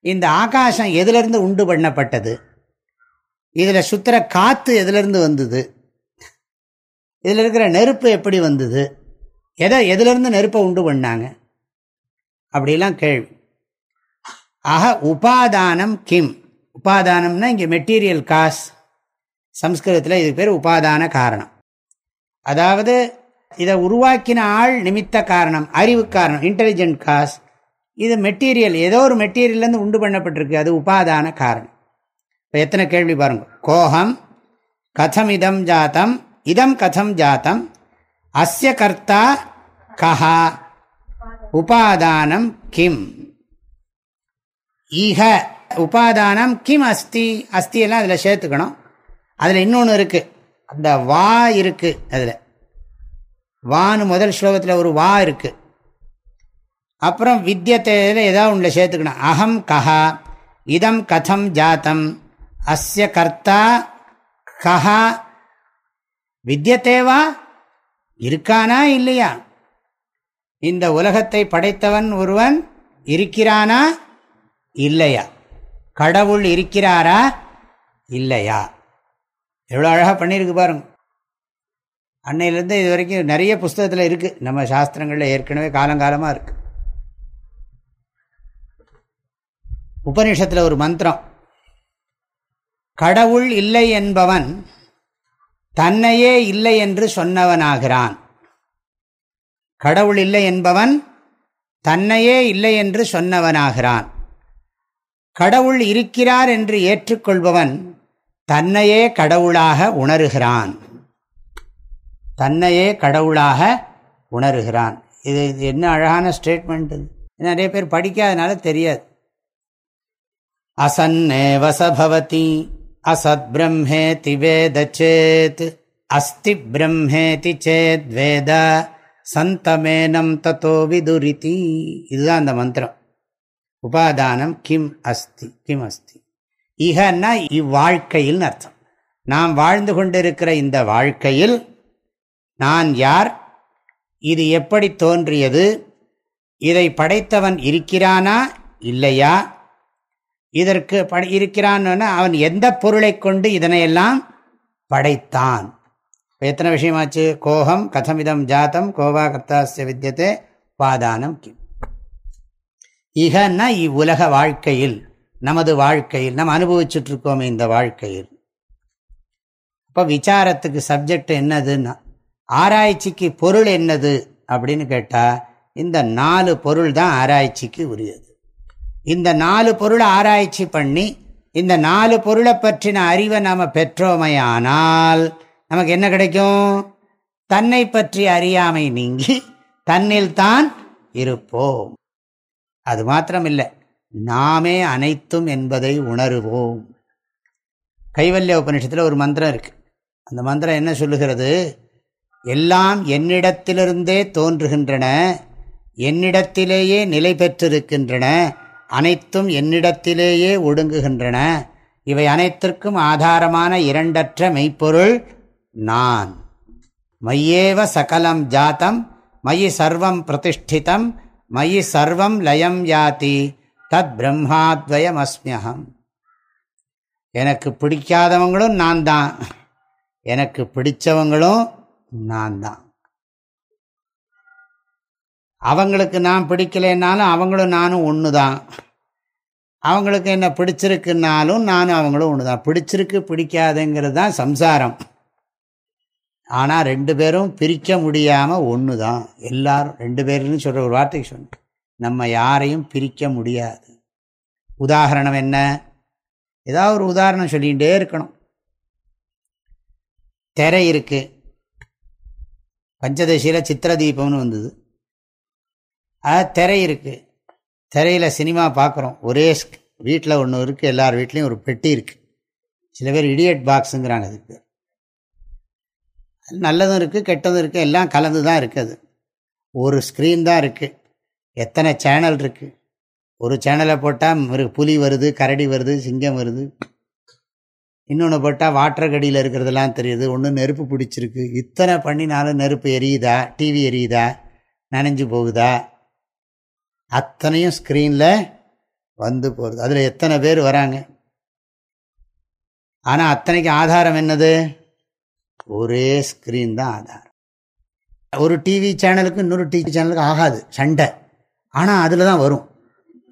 இந்த ஆகாசம் எதுலேருந்து உண்டு பண்ணப்பட்டது? இதில் சுற்றுற காற்று எதுலேருந்து வந்தது? இதில் இருக்கிற நெருப்பு எப்படி வந்தது? எதை எதுலேருந்து நெருப்பை உண்டு பண்ணாங்க? அப்படிலாம் கேள்வி. ஆக உபாதானம் கிம். உபாதானம்னா இங்கே மெட்டீரியல் காஸ் சம்ஸ்கிருதத்தில் இதுக்கு பேர் உபாதான காரணம். அதாவது இதை உருவாக்கின ஆள் நிமித்த காரணம் அறிவு காரணம் இன்டெலிஜென்ட் காஸ் இது மெட்டீரியல் ஏதோ ஒரு மெட்டீரியல்லேருந்து உண்டு பண்ணப்பட்டிருக்கு அது உபாதான காரணம். இப்போ எத்தனை கேள்வி பாருங்க. கோஹம் கதம் இதம் ஜாத்தம் இதம் கதம் ஜாத்தம் அஸ்ய கர்த்தா கஹா உபாதானம் கிம். ஈக உபாதானம் கிம் அஸ்தி அஸ்தி எல்லாம் அதில் சேர்த்துக்கணும். அதில் இன்னொன்று இருக்குது அந்த வா இருக்குது அதில். வான்னு முதல் ஸ்லோகத்தில் ஒரு வா இருக்குது அப்புறம் வித்தியத்தில் ஏதாவது ஒன்றை சேர்த்துக்கணும். அகம் கஹா இதம் கதம் ஜாத்தம் அஸ்ய கர்த்தா கஹா. வித்தியத்தேவா இருக்கானா இல்லையா? இந்த உலகத்தை படைத்தவன் ஒருவன் இருக்கிறானா? இல்லையா? கடவுள் இருக்கிறாரா? இல்லையா? எவ்வளோ அழகாக பண்ணியிருக்கு பாருங்க. அன்னையிலேருந்து இது வரைக்கும் நிறைய புஸ்தகத்தில் இருக்குது நம்ம சாஸ்திரங்களில் ஏற்கனவே காலங்காலமாக இருக்குது உபநிஷத்தில் ஒரு மந்திரம். கடவுள் இல்லை என்பவன் தன்னையே இல்லை என்று சொன்னவனாகிறான். கடவுள் இல்லை என்பவன் தன்னையே இல்லை என்று சொன்னவனாகிறான். கடவுள் இருக்கிறார் என்று ஏற்றுக்கொள்பவன் தன்னையே கடவுளாக உணர்கிறான். தன்னையே கடவுளாக உணர்கிறான். இது இது என்ன அழகான ஸ்டேட்மெண்ட் நிறைய பேர் படிக்காதனால தெரியாது. அசன்னேவ சபவதி அசத் பிரம்மேதி வேத சேத் அஸ்தி பிரம்மேதி சேத் வேத சந்தமேனம் தத்தோ விதுரிதி. இதுதான் அந்த மந்திரம். உபாதானம் கிம் அஸ்தி கிம் அஸ்தி. இகன்னா இவ்வாழ்க்கையில் அர்த்தம். நாம் வாழ்ந்து கொண்டிருக்கிற இந்த வாழ்க்கையில் நான் யார்? இது எப்படி தோன்றியது? இதை படைத்தவன் இருக்கிறானா? இல்லையா? இதற்கு படை இருக்கிறான்னு அவன் எந்த பொருளை கொண்டு இதனையெல்லாம் படைத்தான்? எத்தனை விஷயமாச்சு? கோகம் கதமிதம் ஜாத்தம் கோவா கர்த்தாசிய வித்தியத்தை பாதானம் கிம். இகன்னா இவ்வுலக வாழ்க்கையில் நமது வாழ்க்கையில் நம்ம அனுபவிச்சுட்ருக்கோமே இந்த வாழ்க்கையில். இப்போ விசாரத்துக்கு சப்ஜெக்ட் என்னதுன்னா ஆராய்ச்சிக்கு பொருள் என்னது அப்படின்னு கேட்டால் இந்த நாலு பொருள் தான் ஆராய்ச்சிக்கு உரியது. இந்த நாலு பொருளை ஆராய்ச்சி பண்ணி இந்த நாலு பொருளை பற்றின அறிவை நாம் பெற்றோமையானால் நமக்கு என்ன கிடைக்கும்? தன்னை பற்றி அறியாமை நீங்கி தன்னில் தான் இருப்போம். அது மாத்திரம் இல்லை நாமே அனைத்தும் என்பதை உணருவோம். கைவல்ய உபநிஷத்தில் ஒரு மந்திரம் இருக்குது அந்த மந்திரம் என்ன சொல்லுகிறது? எல்லாம் என்னிடத்திலிருந்தே தோன்றுகின்றன என்னிடத்திலேயே நிலை பெற்றிருக்கின்றன அனைத்தும் என்னிடத்திலேயே ஒடுங்குகின்றன. இவை அனைத்திற்கும் ஆதாரமான இரண்டற்ற மெய்ப்பொருள் நான். மையேவ சகலம் ஜாத்தம் மயி சர்வம் பிரதிஷ்டிதம் மயி சர்வம் லயம் யாத்தி தத் பிரம்மாத்வயம் அஸ்மியகம் எனக்கு பிடிக்காதவங்களும் நான் தான் எனக்கு பிடிச்சவங்களும் நான் தான் அவங்களுக்கு நான் பிடிக்கலைன்னாலும் அவங்களும் நானும் ஒன்று தான் அவங்களுக்கு என்ன பிடிச்சிருக்குன்னாலும் நானும் அவங்களும் ஒன்று தான் பிடிச்சிருக்கு பிடிக்காதுங்கிறது தான் சம்சாரம். ஆனால் ரெண்டு பேரும் பிரிக்க முடியாமல் ஒன்று தான் எல்லாரும் ரெண்டு பேருன்னு சொல்கிற ஒரு வார்த்தைக்கு சொன்ன நம்ம யாரையும் பிரிக்க முடியாது. உதாரணம் என்ன? ஏதாவது ஒரு உதாரணம் சொல்லிகிட்டே இருக்கணும். திரை இருக்குது பஞ்சதசியில் சித்திரதீபம்னு வந்தது. அது திரை இருக்குது திரையில் சினிமா பார்க்குறோம் ஒரே வீட்டில் ஒன்று இருக்குது எல்லார் வீட்லேயும் ஒரு பெட்டி இருக்குது சில பேர் இடியட் பாக்ஸுங்கிறாங்க அதுக்கு நல்லதும் இருக்குது கெட்டதும் இருக்குது எல்லாம் கலந்து தான் இருக்குது ஒரு ஸ்க்ரீன் தான் இருக்குது எத்தனை சேனல் இருக்குது ஒரு சேனலை போட்டால் புலி வருது கரடி வருது சிங்கம் வருது. இன்னொன்று போட்டால் வாட்டர் கடியில் இருக்கிறதெல்லாம் தெரியுது. ஒன்று நெருப்பு பிடிச்சிருக்கு. இத்தனை பண்ணினாலும் நெருப்பு எரியுதா? டிவி எரியுதா? நனைஞ்சு போகுதா? அத்தனையும் ஸ்க்ரீனில் வந்து போகிறது அதில் எத்தனை பேர் வராங்க? ஆனால் அத்தனைக்கு ஆதாரம் என்னது? ஒரே ஸ்க்ரீன் தான் ஆதாரம். ஒரு டிவி சேனலுக்கு இன்னொரு டிவி சேனலுக்கு ஆகாது சண்டை. ஆனால் அதில் தான் வரும்.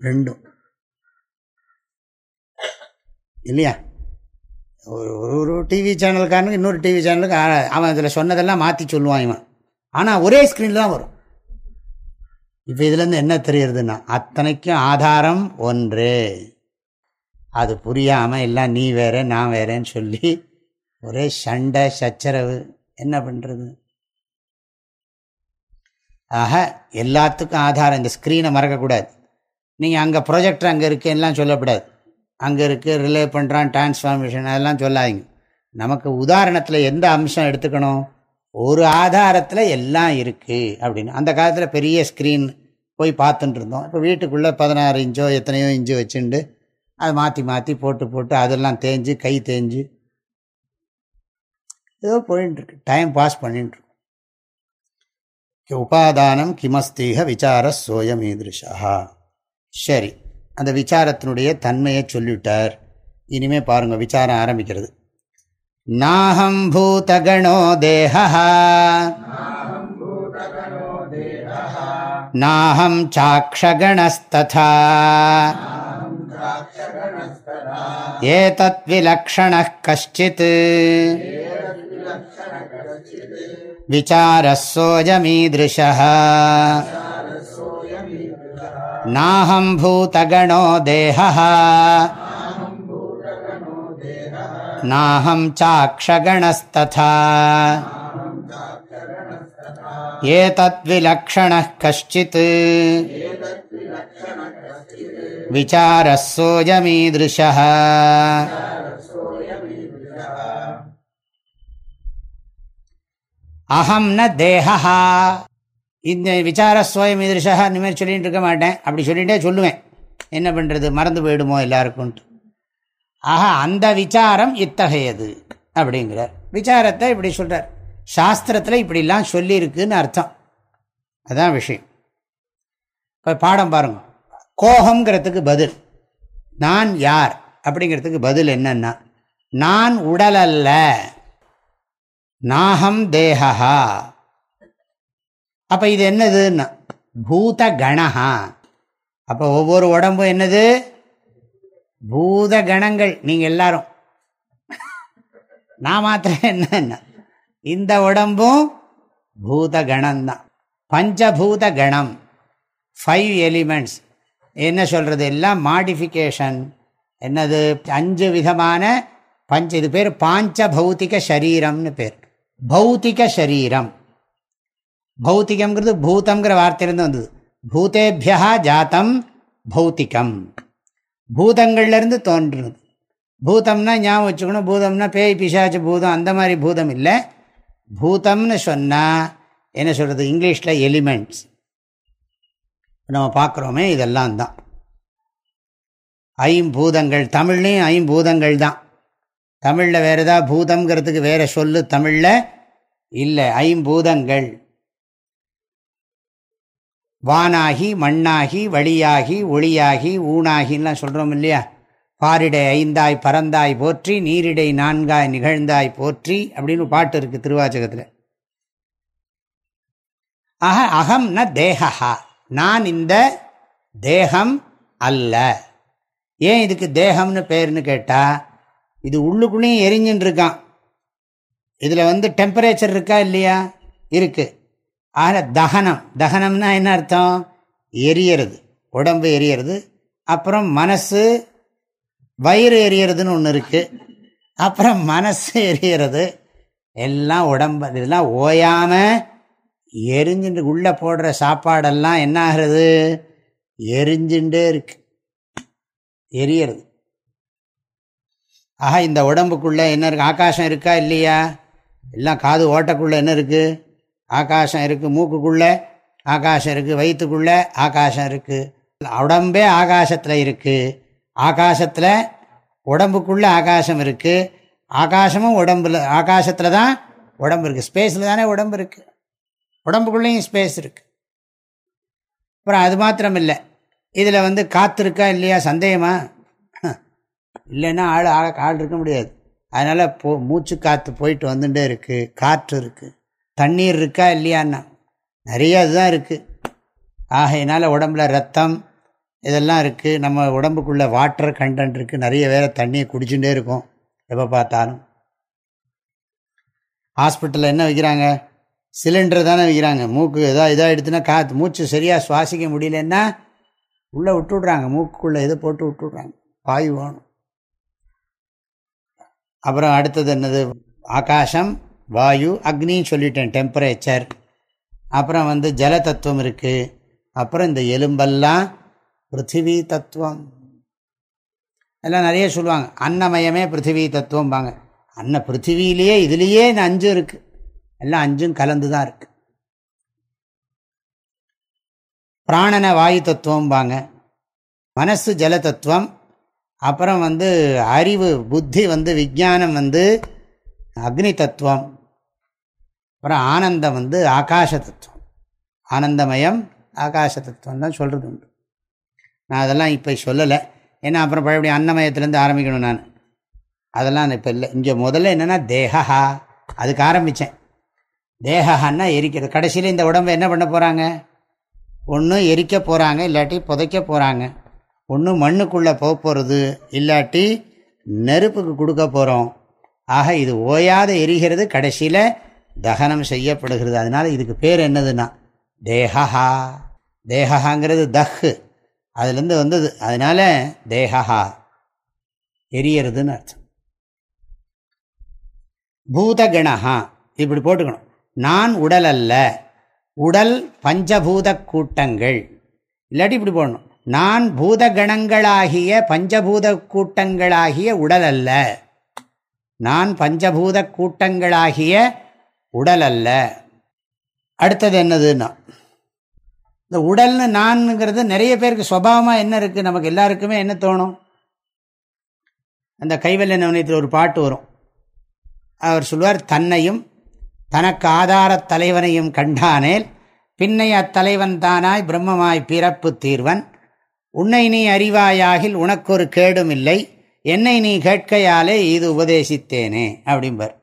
ரெண்டும். இல்லையா? ஒரு ஒரு ஒரு டிவி சேனலுக்காரனுக்கு இன்னொரு டிவி சேனலுக்கு அவன் அதில் சொன்னதெல்லாம் மாற்றி சொல்லுவான் இவன். ஆனால் ஒரே ஸ்க்ரீனில் தான் வரும். இப்போ இதுலேருந்து என்ன தெரியுறதுன்னா அத்தனைக்கும் ஆதாரம் ஒன்று. அது புரியாமல் எல்லாம் நீ வேற நான் வேறேன்னு சொல்லி ஒரே சண்டை சச்சரவு. என்ன பண்ணுறது ஆக எல்லாத்துக்கும் ஆதாரம். இந்த ஸ்க்ரீனை மறக்கக்கூடாது. நீங்கள் அங்கே ப்ரொஜெக்டர் அங்கே இருக்குது எல்லாம் சொல்லக்கூடாது அங்கே இருக்குது ரிலே பண்ணுறான் டிரான்ஸ்ஃபார்மேஷன் அதெல்லாம் சொல்லாதீங்க. நமக்கு உதாரணத்தில் எந்த அம்சம் எடுத்துக்கணும்? ஒரு ஆதாரத்தில் எல்லாம் இருக்குது அப்படின்னு. அந்த காலத்தில் பெரிய ஸ்க்ரீன் போய் பார்த்துட்டு இருந்தோம். இப்போ வீட்டுக்குள்ளே பதினாறு இன்ச்சோ எத்தனையோ இன்ச்சோ வச்சுண்டு அதை மாற்றி மாற்றி போட்டு போட்டு அதெல்லாம் தேஞ்சு கை தேஞ்சு ஏதோ போயின்ட்டுருக்கு. டைம் பாஸ் பண்ணிட்டுருக்கு உபாதானம் கிமஸ்தீக விசார சோயம் ஈதிருஷா சரி அந்த விசாரத்தினுடைய தன்மையை சொல்லிவிட்டார் இனிமே பாருங்கள் விசாரம் ஆரம்பிக்கிறது. நாஹம் பூதகணோ தேகா நாஹம் சாட்சகணஸ்ததா ஏதத்விலக்ஷணः கஷ்டித். विचारः सोऽयमीदृशः नाहं भूतगणो देहः नाहं चाक्षगणस्तथा एतद्विलक्षणः कश्चित् विचारः सोऽयमीदृशः அகம் ந தேகா இந்த விசார சுவயம் எதிர்ஷா இனிமேல் சொல்லிகிட்டு இருக்க மாட்டேன். அப்படி சொல்லிகிட்டே சொல்லுவேன். என்ன பண்ணுறது மறந்து போயிடுமோ எல்லாருக்கும்ட்டு. ஆக அந்த விசாரம் இத்தகையது அப்படிங்கிறார். விசாரத்தை இப்படி சொல்கிறார் சாஸ்திரத்தில் இப்படிலாம் சொல்லியிருக்குன்னு அர்த்தம். அதுதான் விஷயம். இப்போ பாடம் பாருங்க. கோபங்கிறதுக்கு பதில். நான் யார் அப்படிங்கிறதுக்கு பதில் என்னன்னா நான் உடல் அல்ல நாகம் தேகா அப்போ இது என்னதுன்னா பூத கணஹா அப்போ ஒவ்வொரு உடம்பும் என்னது? பூத கணங்கள் நீங்கள் எல்லாரும். நான் மாத்திரம் என்னன்னா இந்த உடம்பும் பூத கணம்தான் பஞ்சபூத கணம் ஃபைவ் எலிமெண்ட்ஸ் என்ன சொல்கிறது எல்லாம் மாடிஃபிகேஷன் என்னது? அஞ்சு விதமான பஞ்ச இது பேர் பாஞ்ச பௌத்திக சரீரம்னு பேர். பௌத்திக சரீரம் பௌத்திகம்ங்கிறது பூதம்ங்கிற வார்த்தையிலேருந்து வந்தது. பூதேபியா ஜாத்தம் பௌத்திகம். பூதங்கள்லேருந்து தோன்றுறது பூதம்னா ஞாபகம் வச்சுக்கணும். பூதம்னா பேய் பிசாச்சு பூதம் அந்த மாதிரி பூதம் இல்லை. பூதம்னு சொன்னால் என்ன சொல்கிறது இங்கிலீஷில் எலிமெண்ட்ஸ். நம்ம பார்க்குறோமே இதெல்லாம் தான். ஐம்பூதங்கள் தமிழ்லேயும் ஐம்பூதங்கள் தான். தமிழில் வேறு ஏதாவது பூதம்ங்கிறதுக்கு வேறு சொல்லு தமிழில்? இல்லை ஐம்பூதங்கள். வானாகி மண்ணாகி வழியாகி ஒளியாகி ஊனாகின்லாம் சொல்கிறோம் இல்லையா? பாரிடை ஐந்தாய் பறந்தாய் போற்றி நீரிடை நான்காய் நிகழ்ந்தாய் போற்றி அப்படின்னு பாட்டு இருக்குது திருவாச்சகத்தில். அஹ அகம் ந தேகா நான் இந்த தேகம் அல்ல. ஏன் இதுக்கு தேகம்னு பேர்னு கேட்டால் இது உள்ளுக்குள்ளேயும் எரிஞ்சுன்னு இருக்கான். இதில் வந்து டெம்பரேச்சர் இருக்கா இல்லையா? இருக்குது ஆக தகனம். தகனம்னா என்ன அர்த்தம்? எரியறது. உடம்பு எரியறது. அப்புறம் மனசு வயிறு எரியறதுன்னு ஒன்று இருக்குது அப்புறம் மனசு எரியறது. எல்லாம் உடம்பு இதெல்லாம் ஓயாமல் எரிஞ்சுட்டு உள்ளே போடுற சாப்பாடெல்லாம் என்ன ஆகிறது எரிஞ்சுட்டே இருக்கு. எரியறது. ஆஹா இந்த உடம்புக்குள்ளே என்ன இருக்குது ஆகாசம் இருக்கா இல்லையா? எல்லாம் காது ஓட்டக்குள்ளே என்ன இருக்குது ஆகாசம் இருக்குது மூக்குக்குள்ளே ஆகாசம் இருக்குது வயிற்றுக்குள்ளே ஆகாசம் இருக்குது உடம்பே ஆகாசத்தில் இருக்குது ஆகாசத்தில் உடம்புக்குள்ளே ஆகாசம் இருக்குது ஆகாசமும் உடம்புல ஆகாசத்தில் தான் உடம்பு இருக்குது ஸ்பேஸில் தானே உடம்பு இருக்குது உடம்புக்குள்ளேயும் ஸ்பேஸ் இருக்குது அப்புறம் அது மாத்திரம் இல்லை இதில் வந்து காற்று இருக்கா இல்லையா? சந்தேகமா? இல்லைன்னா ஆள் ஆள் ஆள் இருக்க முடியாது. அதனால் போ மூச்சு காற்று போயிட்டு வந்துட்டே இருக்குது காற்று இருக்குது தண்ணீர் இருக்கா இல்லையான்னா? நிறைய இதுதான் இருக்குது ஆகையினால் உடம்புல ரத்தம் இதெல்லாம் இருக்குது நம்ம உடம்புக்குள்ளே வாட்டர் கண்டென்ட் இருக்குது நிறைய வேறு தண்ணியை குடிச்சுட்டே இருக்கும். எப்போ பார்த்தாலும். ஹாஸ்பிட்டலில் என்ன வைக்கிறாங்க? சிலிண்டர் தானே வைக்கிறாங்க. மூக்கு எதாவது இதாக எடுத்துனா காற்று மூச்சு சரியாக சுவாசிக்க முடியலன்னா உள்ளே விட்டுடுறாங்க. மூக்குக்குள்ளே இதை போட்டு விட்டுடுறாங்க. வாயு வேணும். அப்புறம் அடுத்தது என்னது? ஆகாசம் வாயு அக்னின்னு சொல்லிட்டேன் டெம்பரேச்சர் அப்புறம் வந்து ஜல தத்துவம் இருக்குது அப்புறம் இந்த எலும்பெல்லாம் பிருத்திவி தத்துவம். எல்லாம் நிறைய சொல்லுவாங்க. அன்னமயமே பிருத்திவி தத்துவம்பாங்க. அன்ன பிருத்திவிலேயே இதுலேயே இந்த அஞ்சு இருக்குது எல்லாம் அஞ்சும் கலந்து தான் இருக்குது பிராணன வாயு தத்துவம்பாங்க. மனசு ஜல தத்துவம் அப்புறம் வந்து அறிவு புத்தி வந்து விஜானம் வந்து அக்னி தத்துவம். அப்புறம் ஆனந்தம் வந்து ஆகாச தத்துவம். ஆனந்தமயம் ஆகாச தத்துவம் தான் சொல்கிறது உண்டு. நான் அதெல்லாம் இப்போ சொல்லலை. ஏன்னா அப்புறம் பழையபடி அன்னமயத்துலேருந்து ஆரம்பிக்கணும் நான். அதெல்லாம் இப்போ இல்லை. இங்கே முதல்ல என்னென்னா தேகா அதுக்கு ஆரம்பித்தேன் தேகான்னா எரிக்கிறது. கடைசியில் இந்த உடம்பை என்ன பண்ண போகிறாங்க ஒன்று எரிக்க போகிறாங்க இல்லாட்டி புதைக்க போகிறாங்க ஒன்று மண்ணுக்குள்ளே போக போகிறது இல்லாட்டி நெருப்புக்கு கொடுக்க போகிறோம் ஆக இது ஓயாத எரிகிறது கடைசியில் தகனம் செய்யப்படுகிறது. அதனால் இதுக்கு பேர் என்னதுன்னா தேகஹா தேகஹாங்கிறது தஹு அதுலேருந்து வந்தது. அதனால் தேகஹா எரியறதுன்னு அர்த்தம். பூதகணஹா. இப்படி போட்டுக்கணும். நான் உடல் அல்ல. உடல் பஞ்சபூத கூட்டங்கள். இல்லாட்டி இப்படி போடணும். நான் பூதகணங்களாகிய பஞ்சபூத கூட்டங்களாகிய உடல் அல்ல நான் பஞ்சபூத கூட்டங்களாகிய உடல் அல்ல அடுத்தது என்னதுன்னா இந்த உடல்னு நான்ங்கிறது நிறைய பேருக்கு சுவாவமாக என்ன இருக்குது நமக்கு எல்லாருக்குமே என்ன தோணும்? அந்த கைவல்ய நவனியத்தில் ஒரு பாட்டு வரும். அவர் சொல்வார் தன்னையும் தனக்கு ஆதாரத் தலைவனையும் கண்டானேல் பின்னை அத்தலைவன் தானாய் பிரம்மமாய் பிறப்பு தீர்வன் உன்னை நீ அறிவாயாகில் உனக்கொரு கேடும் இல்லை என்னை நீ கேட்கையாலே இது உபதேசித்தேனே அப்படிம்பார்.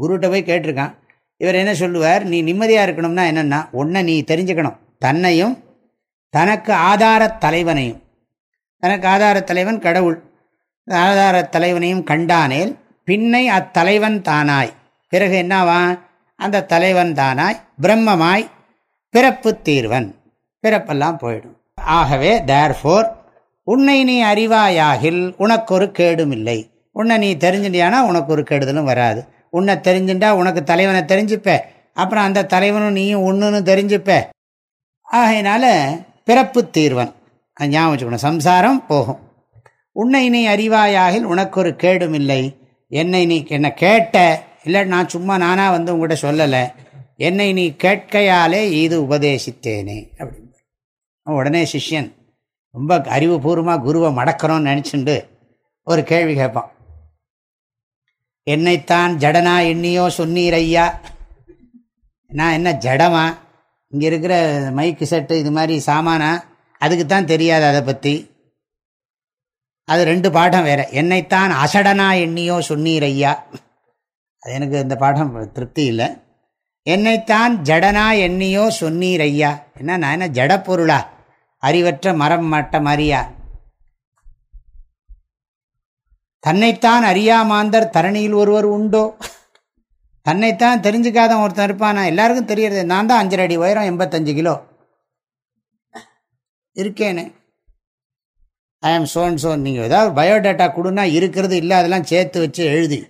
குருட்ட போய் கேட்டிருக்கான். இவர் என்ன சொல்லுவார்? நீ நிம்மதியாக இருக்கணும்னா என்னென்னா உன்னை நீ தெரிஞ்சுக்கணும். தன்னையும் தனக்கு ஆதாரத் தலைவனையும். தனக்கு ஆதார தலைவன் கடவுள். ஆதார தலைவனையும் கண்டானேல் பின்னை அத்தலைவன் தானாய். பிறகு என்னவா அந்த தலைவன் தானாய் பிரம்மமாய் பிறப்பு தீர்வன். பிறப்பெல்லாம் போயிடும். ஆகவே தேர்ஃபோர் உன்னை நீ அறிவாயாகில் உனக்கு ஒரு கேடும் இல்லை உன்னை நீ தெரிஞ்சுட்டியானா உனக்கு ஒரு கெடுதலும் வராது. உன்னை தெரிஞ்சுட்டா உனக்கு தலைவனை தெரிஞ்சுப்ப. அப்புறம் அந்த தலைவனும் நீயும் ஒன்றுன்னு தெரிஞ்சுப்ப. ஆகையினால பிறப்பு தீர்வன். ஞாபகம் வச்சுக்கணும். சம்சாரம் போகும். உன்னை நீ அறிவாயாகில் உனக்கு ஒரு கேடும் இல்லை என்னை நீ என்னை கேட்ட இல்லை நான் சும்மா நானாக வந்து உங்கள்கிட்ட சொல்லலை. என்னை நீ கேட்கையாலே இது உபதேசித்தேனே அப்படின்னு. உடனே சிஷ்யன் ரொம்ப அறிவுபூர்வமாக குருவை மடக்கிறோன்னு நினச்சிண்டு ஒரு கேள்வி கேட்பான். என்னைத்தான் ஜடனா எண்ணியோ சொன்னீர் ஐயா? நான் என்ன ஜடமா? இங்கே இருக்கிற மைக்கு செட்டு இது மாதிரி சாமானா? அதுக்கு தான் தெரியாது அதை பற்றி அது ரெண்டு பாடம் வேறு. என்னைத்தான் அசடனா எண்ணியோ சொன்னீர் ஐயா? அது எனக்கு இந்த பாடம் திருப்தி இல்லை. என்னைத்தான் ஜடனா எண்ணியோ சொன்னீர் ஐயா? என்ன நான் என்ன ஜட பொருளா? அறிவற்ற மரம் மட்ட அறியார் தன்னைத்தான் அறியாமாந்தர் தரணியில் ஒருவர் உண்டோ? தன்னைத்தான் தெரிஞ்சுக்காத ஒருத்தன் இருப்பானா? எல்லாருக்கும் தெரியறது. நான் தான் அஞ்சரை அடி உயரம் எண்பத்தஞ்சு கிலோ. இருக்கேனே. ஐ ஆம் சோன் சோன் நீங்கள் ஏதாவது பயோடேட்டா கொடுனா இருக்கிறது இல்லை அதெல்லாம் சேர்த்து வச்சு எழுதி.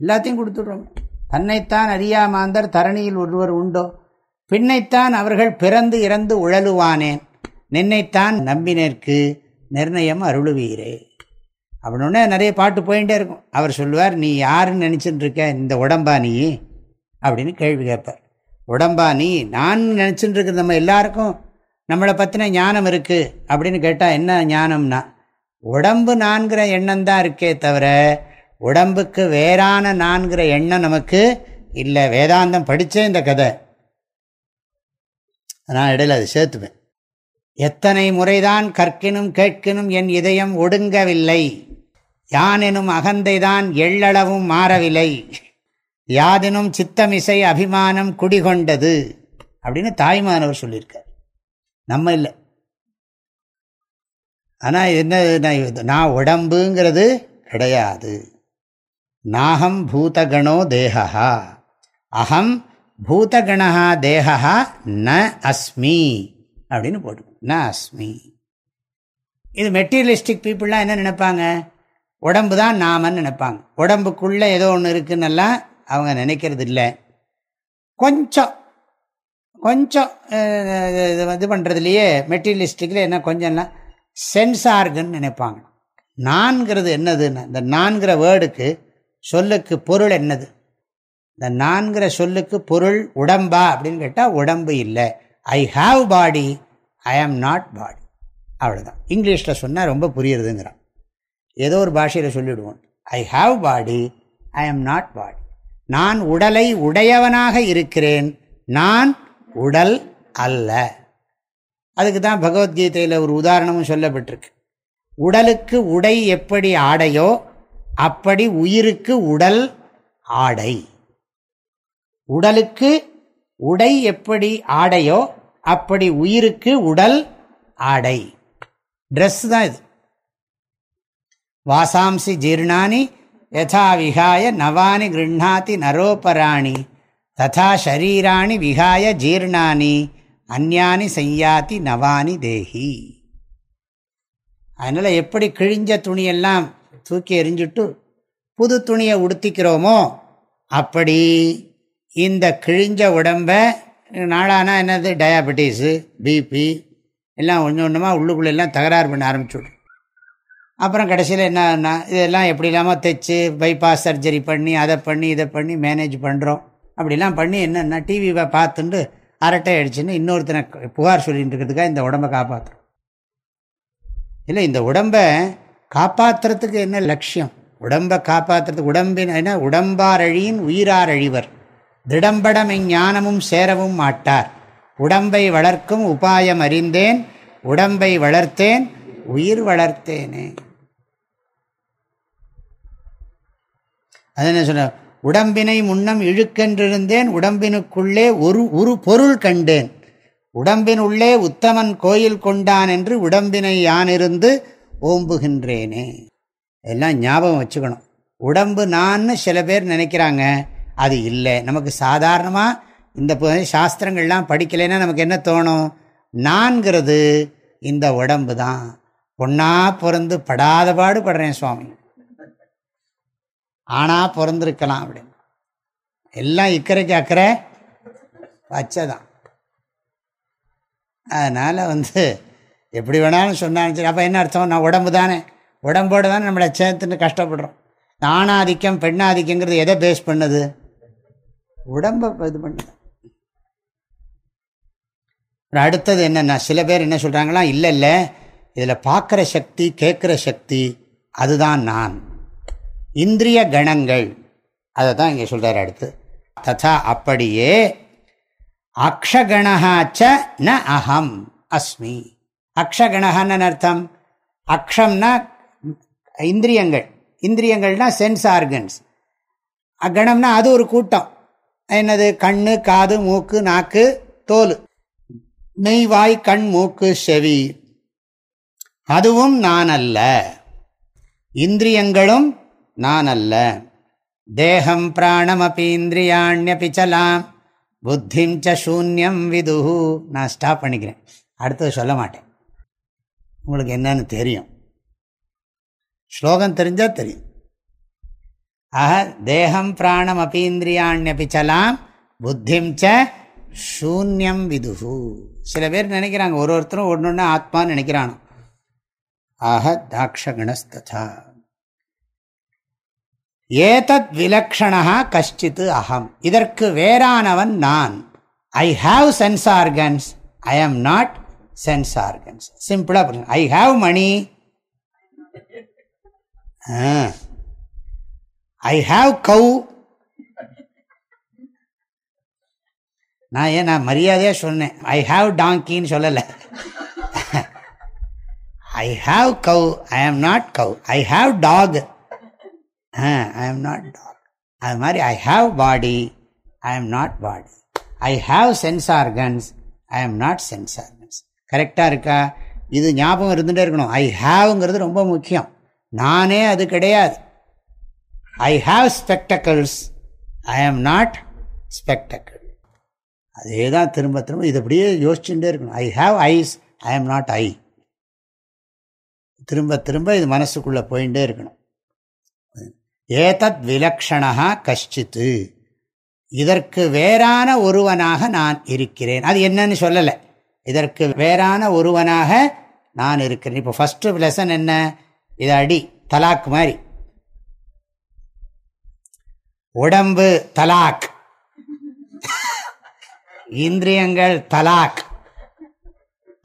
எல்லாத்தையும் கொடுத்துட்றோம். தன்னைத்தான் அறியாமாந்தர் தரணியில் ஒருவர் உண்டோ? பின்னைத்தான் அவர்கள் பிறந்து இறந்து உழலுவானேன். நின்னைத்தான் நம்பினருக்கு நிர்ணயம் அருளுவீரே. அப்படின்னே நிறைய பாட்டு போயிட்டே இருக்கும். அவர் சொல்லுவார் நீ யாருன்னு நினச்சிட்டு இருக்க இந்த உடம்பா நீ? அப்படின்னு கேள்வி கேட்பார். உடம்பா நீ? நான் நினச்சிட்டு இருக்கிற நம்ம எல்லாருக்கும். நம்மளை பற்றின ஞானம் இருக்குது அப்படின்னு கேட்டால் என்ன ஞானம்னா உடம்பு நான்கிற எண்ணம் தான் இருக்கே தவிர உடம்புக்கு வேறான நான்கிற எண்ணம் நமக்கு இல்லை. வேதாந்தம் படித்தே இந்த கதை. நான் இடையில அதை சேர்த்துப்பேன். எத்தனை முறைதான் கற்கினும் கேட்கினும் என் இதயம் ஒடுங்கவில்லை. யானெனும் அகந்தைதான் எள்ளளவும் மாறவில்லை. யாதினும் சித்தமிசை அபிமானம் குடிகொண்டது. அப்படின்னு தாய்மானவர் சொல்லியிருக்கார். நம்ம இல்லை. ஆனால் என்ன நான் உடம்புங்கிறது கிடையாது. நாகம் பூதகணோ தேகா அகம் பூதகணா தேகா ந அஸ்மி. அப்படின்னு போடும் நான் அஸ்மி இது மெட்டீரியலிஸ்டிக் பீப்புளெலாம் என்ன நினைப்பாங்க? உடம்பு தான் நாமன்னு நினைப்பாங்க. உடம்புக்குள்ளே ஏதோ ஒன்று இருக்குன்னெல்லாம் அவங்க நினைக்கிறது இல்லை கொஞ்சம் கொஞ்சம் இது பண்ணுறதுலையே மெட்டீரியலிஸ்டிக்கில் என்ன கொஞ்சம்லாம் சென்ஸ் ஆர்கன் நினைப்பாங்க. நான்கிறது என்னதுன்னு இந்த நான்கிற வேர்டுக்கு சொல்லுக்கு பொருள் என்னது? இந்த நான்கிற சொல்லுக்கு பொருள் உடம்பா அப்படின்னு கேட்டால் உடம்பு இல்லை. I have body I am not பாடி அவ்வளோதான் இங்கிலீஷில் சொன்னால் ரொம்ப புரியுறதுங்கிறான். ஏதோ ஒரு பாஷையில் சொல்லிவிடுவோம் I have body I am not பாடி நான் உடலை உடையவனாக இருக்கிறேன். நான் உடல் அல்ல. அதுக்கு தான் பகவத்கீதையில் ஒரு உதாரணமும் சொல்லப்பட்டிருக்கு. உடலுக்கு உடை எப்படி ஆடையோ அப்படி உயிருக்கு உடல் ஆடை. உடலுக்கு உடை எப்படி ஆடையோ அப்படி உயிருக்கு உடல் ஆடை. ட்ரெஸ் தான் இது. வாசாம்சி ஜீர்ணானி யதா விகாய நவானி கிருண்ணாதி நரோபராணி ததா ஷரீராணி விகாய ஜீர்ணானி அந்யானி செய்யாதி நவானி தேஹி. அதனால் எப்படி கிழிஞ்ச துணியெல்லாம் தூக்கி எறிஞ்சிட்டு புது துணியை உடுத்திக்கிறோமோ அப்படி இந்த கிழிஞ்ச உடம்பை நாளானா என்னது? டயாபெட்டிஸு பிபி எல்லாம் ஒன்று ஒன்றுமாக உள்ளுக்குள்ளெல்லாம் தகராறு பண்ண ஆரம்பிச்சுடும். அப்புறம் கடைசியில் என்னன்னா இதெல்லாம் எப்படி இல்லாமல் தைச்சு பைபாஸ் சர்ஜரி பண்ணி அதை பண்ணி இதை பண்ணி மேனேஜ் பண்ணுறோம் அப்படிலாம் பண்ணி என்னென்னா டிவியை பார்த்துட்டு அரட்டை அடிச்சுன்னு இன்னொருத்தனை புகார் சொல்லிகிட்டு இருக்கிறதுக்காக இந்த உடம்பை காப்பாற்றுறோம் இல்லை இந்த உடம்பை காப்பாற்றுறதுக்கு என்ன லட்சியம்? உடம்பை காப்பாற்றுறதுக்கு உடம்பின் என்ன? உடம்பாரழியின் உயிரார் அழிவர் திடம்படம் இஞ்ஞானமும் சேரவும் மாட்டார். உடம்பை வளர்க்கும் உபாயம் அறிந்தேன் உடம்பை வளர்த்தேன் உயிர் வளர்த்தேனே. அது என்ன சொன்ன உடம்பினை முன்னம் இழுக்கென்றிருந்தேன் உடம்பினுக்குள்ளே ஒரு ஒரு பொருள் கண்டேன். உடம்பின் உள்ளே உத்தமன் கோயில் கொண்டான் என்று உடம்பினை யானிருந்து ஓம்புகின்றேனே. எல்லாம் ஞாபகம் வச்சுக்கணும். உடம்பு நான்னு சில பேர் நினைக்கிறாங்க. அது இல்லை. நமக்கு சாதாரணமாக இந்த சாஸ்திரங்கள்லாம் படிக்கலைன்னா நமக்கு என்ன தோணும்? நான்கிறது இந்த உடம்பு தான். பொண்ணா பிறந்து படாத பாடு படுறேன் சுவாமி. ஆனா பிறந்திருக்கலாம் அப்படின்னு. எல்லாம் இக்கரைக்கு அக்கறை பச்சைதான் அதனால் வந்து எப்படி வேணாலும் சொன்னாலும் சரி. அப்போ என்ன அர்த்தம்? நான் உடம்பு தானே. உடம்போடு தானே நம்மளை சேர்த்துன்னு கஷ்டப்படுறோம். ஆணாதிக்கம் பெண்ணாதிக்கங்கிறது எதை பேஸ் பண்ணுது? உடம்பை இது பண்ணுது. அடுத்தது என்னென்னா சில பேர் என்ன சொல்கிறாங்களா இல்லை இல்லை இதில் பார்க்குற சக்தி கேட்குற சக்தி அதுதான் நான். இந்திரிய கணங்கள். அதை தான் இங்கே சொல்கிறார் அடுத்து. ததா அப்படியே அக்ஷகணாச்ச ந அகம் அஸ்மி. அக்ஷகணகன்னு அர்த்தம்? அக்ஷம்னா இந்திரியங்கள். இந்திரியங்கள்னா சென்ஸ் ஆர்கன்ஸ். அகணம்னா அது ஒரு கூட்டம். என்னது? கண்ணு காது மூக்கு நாக்கு தோல். மெய்வாய் கண் மூக்கு செவி. அதுவும் நான் அல்ல இந்திரியங்களும் நான் அல்ல தேகம் பிராணமபி இந்திரியாண்யபி சலாம். புத்திம் ச சூன்யம் விதுஹு. நான் ஸ்டாப் பண்ணிக்கிறேன். அடுத்தது சொல்ல மாட்டேன். உங்களுக்கு என்னன்னு தெரியும். ஸ்லோகம் தெரிஞ்சால் தெரியும். ஆக தேகம் பிராணம் அப்பீந்திரியாண்யபி சலாம் புத்திம் ச சூன்யம் விதுகு சில பேர் நினைக்கிறாங்க ஒரு ஒருத்தரும் ஒன்று ஒன்று ஆத்மான்னு நினைக்கிறானோ. ஆக தாட்சகணஸ்ததா ஏதத் விலக்ஷணா கஷ்டித்து அகம் இதற்கு வேறானவன் நான். I have sense organs. I am not sense organs. சிம்பிளாக I have money. I have கவு நான் ஏன் நான் மரியாதையாக சொன்னேன். ஐ ஹாவ் டாங்கின்னு சொல்லலை. ஐ have cow I am not cow I have dog I am not dog அது மாதிரி ஐ have body I am not body I have sense organs I am not sense organs கரெக்டாக இருக்கா? இது ஞாபகம் இருந்துகிட்டே இருக்கணும். ஐ ஹாவ்ங்கிறது ரொம்ப முக்கியம். நானே அது கிடையாது. I have spectacles I am not spectacle அதே தான் திரும்ப திரும்ப இது அப்படியே யோசிச்சுட்டே இருக்கணும். I have ice I am not I திரும்ப திரும்ப இது மனசுக்குள்ளே போயிட்டே இருக்கணும். ஏதத் விலக்ஷணா கஷ்டித்து. இதற்கு வேறான ஒருவனாக நான் இருக்கிறேன். அது என்னன்னு சொல்லலை. இதற்கு வேறான ஒருவனாக நான் இருக்கிறேன். இப்போ ஃபஸ்ட்டு லெசன் என்ன? இதை அடி தலாக் மாதிரி. உடம்பு தலாக். இந்திரியங்கள் தலாக்.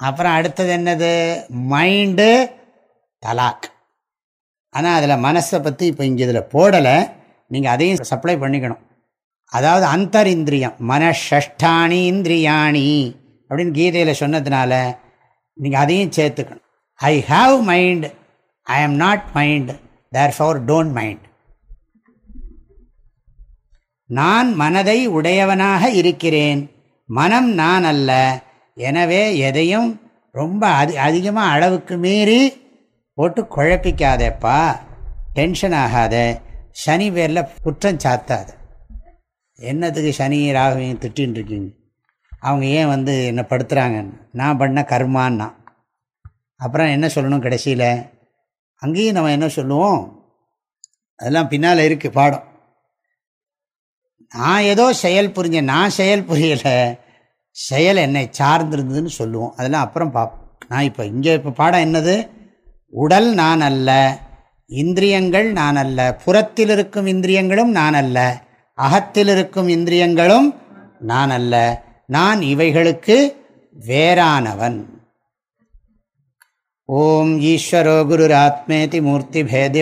அப்புறம் அடுத்தது என்னது? மைண்டு தலாக். ஆனால் அதில் மனசை பற்றி இப்போ இங்கே இதில் போடலை. நீங்கள் அதையும் சப்ளை பண்ணிக்கணும். அதாவது அந்தர் இந்திரியம் மனஷஷ்டானி இந்திரியாணி அப்படின்னு கீதையில் சொன்னதுனால நீங்கள் அதையும் சேர்த்துக்கணும். ஐ have mind I am not mind therefore don't mind நான் மனதை உடையவனாக இருக்கிறேன். மனம் நான் அல்ல. எனவே எதையும் ரொம்ப அதி அதிகமாக அளவுக்கு மீறி போட்டு குழப்பிக்காதேப்பா. டென்ஷன் ஆகாத. சனி பேரில் குற்றம் சாத்தாது. என்னத்துக்கு சனி ராகுவையும் திட்டின்னு இருக்கீங்க? அவங்க ஏன் வந்து என்னை படுத்துகிறாங்கன்னு நான் பண்ண கர்மான்னா. அப்புறம் என்ன சொல்லணும் கடைசியில்? அங்கேயும் நம்ம என்ன சொல்லுவோம்? அதெல்லாம் பின்னால் இருக்குது பாடம். நான் ஏதோ செயல் புரிஞ்சேன் நான் செயல் புரியலை செயல் என்னை சார்ந்திருந்ததுன்னு சொல்லுவோம். அதெல்லாம் அப்புறம் பார்ப்போம். நான் இப்போ இங்கே இப்போ பாடம் என்னது? உடல் நான் அல்ல இந்திரியங்கள் நான் அல்ல புறத்தில் இருக்கும் இந்திரியங்களும் நான் அல்ல அகத்தில் இருக்கும் இந்திரியங்களும் நான் அல்ல நான் இவைகளுக்கு வேறானவன். ஓம் ஈஸ்வரோ குருராத்மேதி மூர்த்தி பேதி.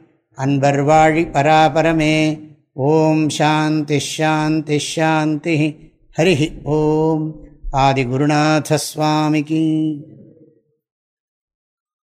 அன்பர் வாழி பராபரமே. ஓம் சாந்தி ஷாந்தி ஷாந்தி. ஹரி ஓம். ஆதிகுருநாதஸ்வாமிக்கு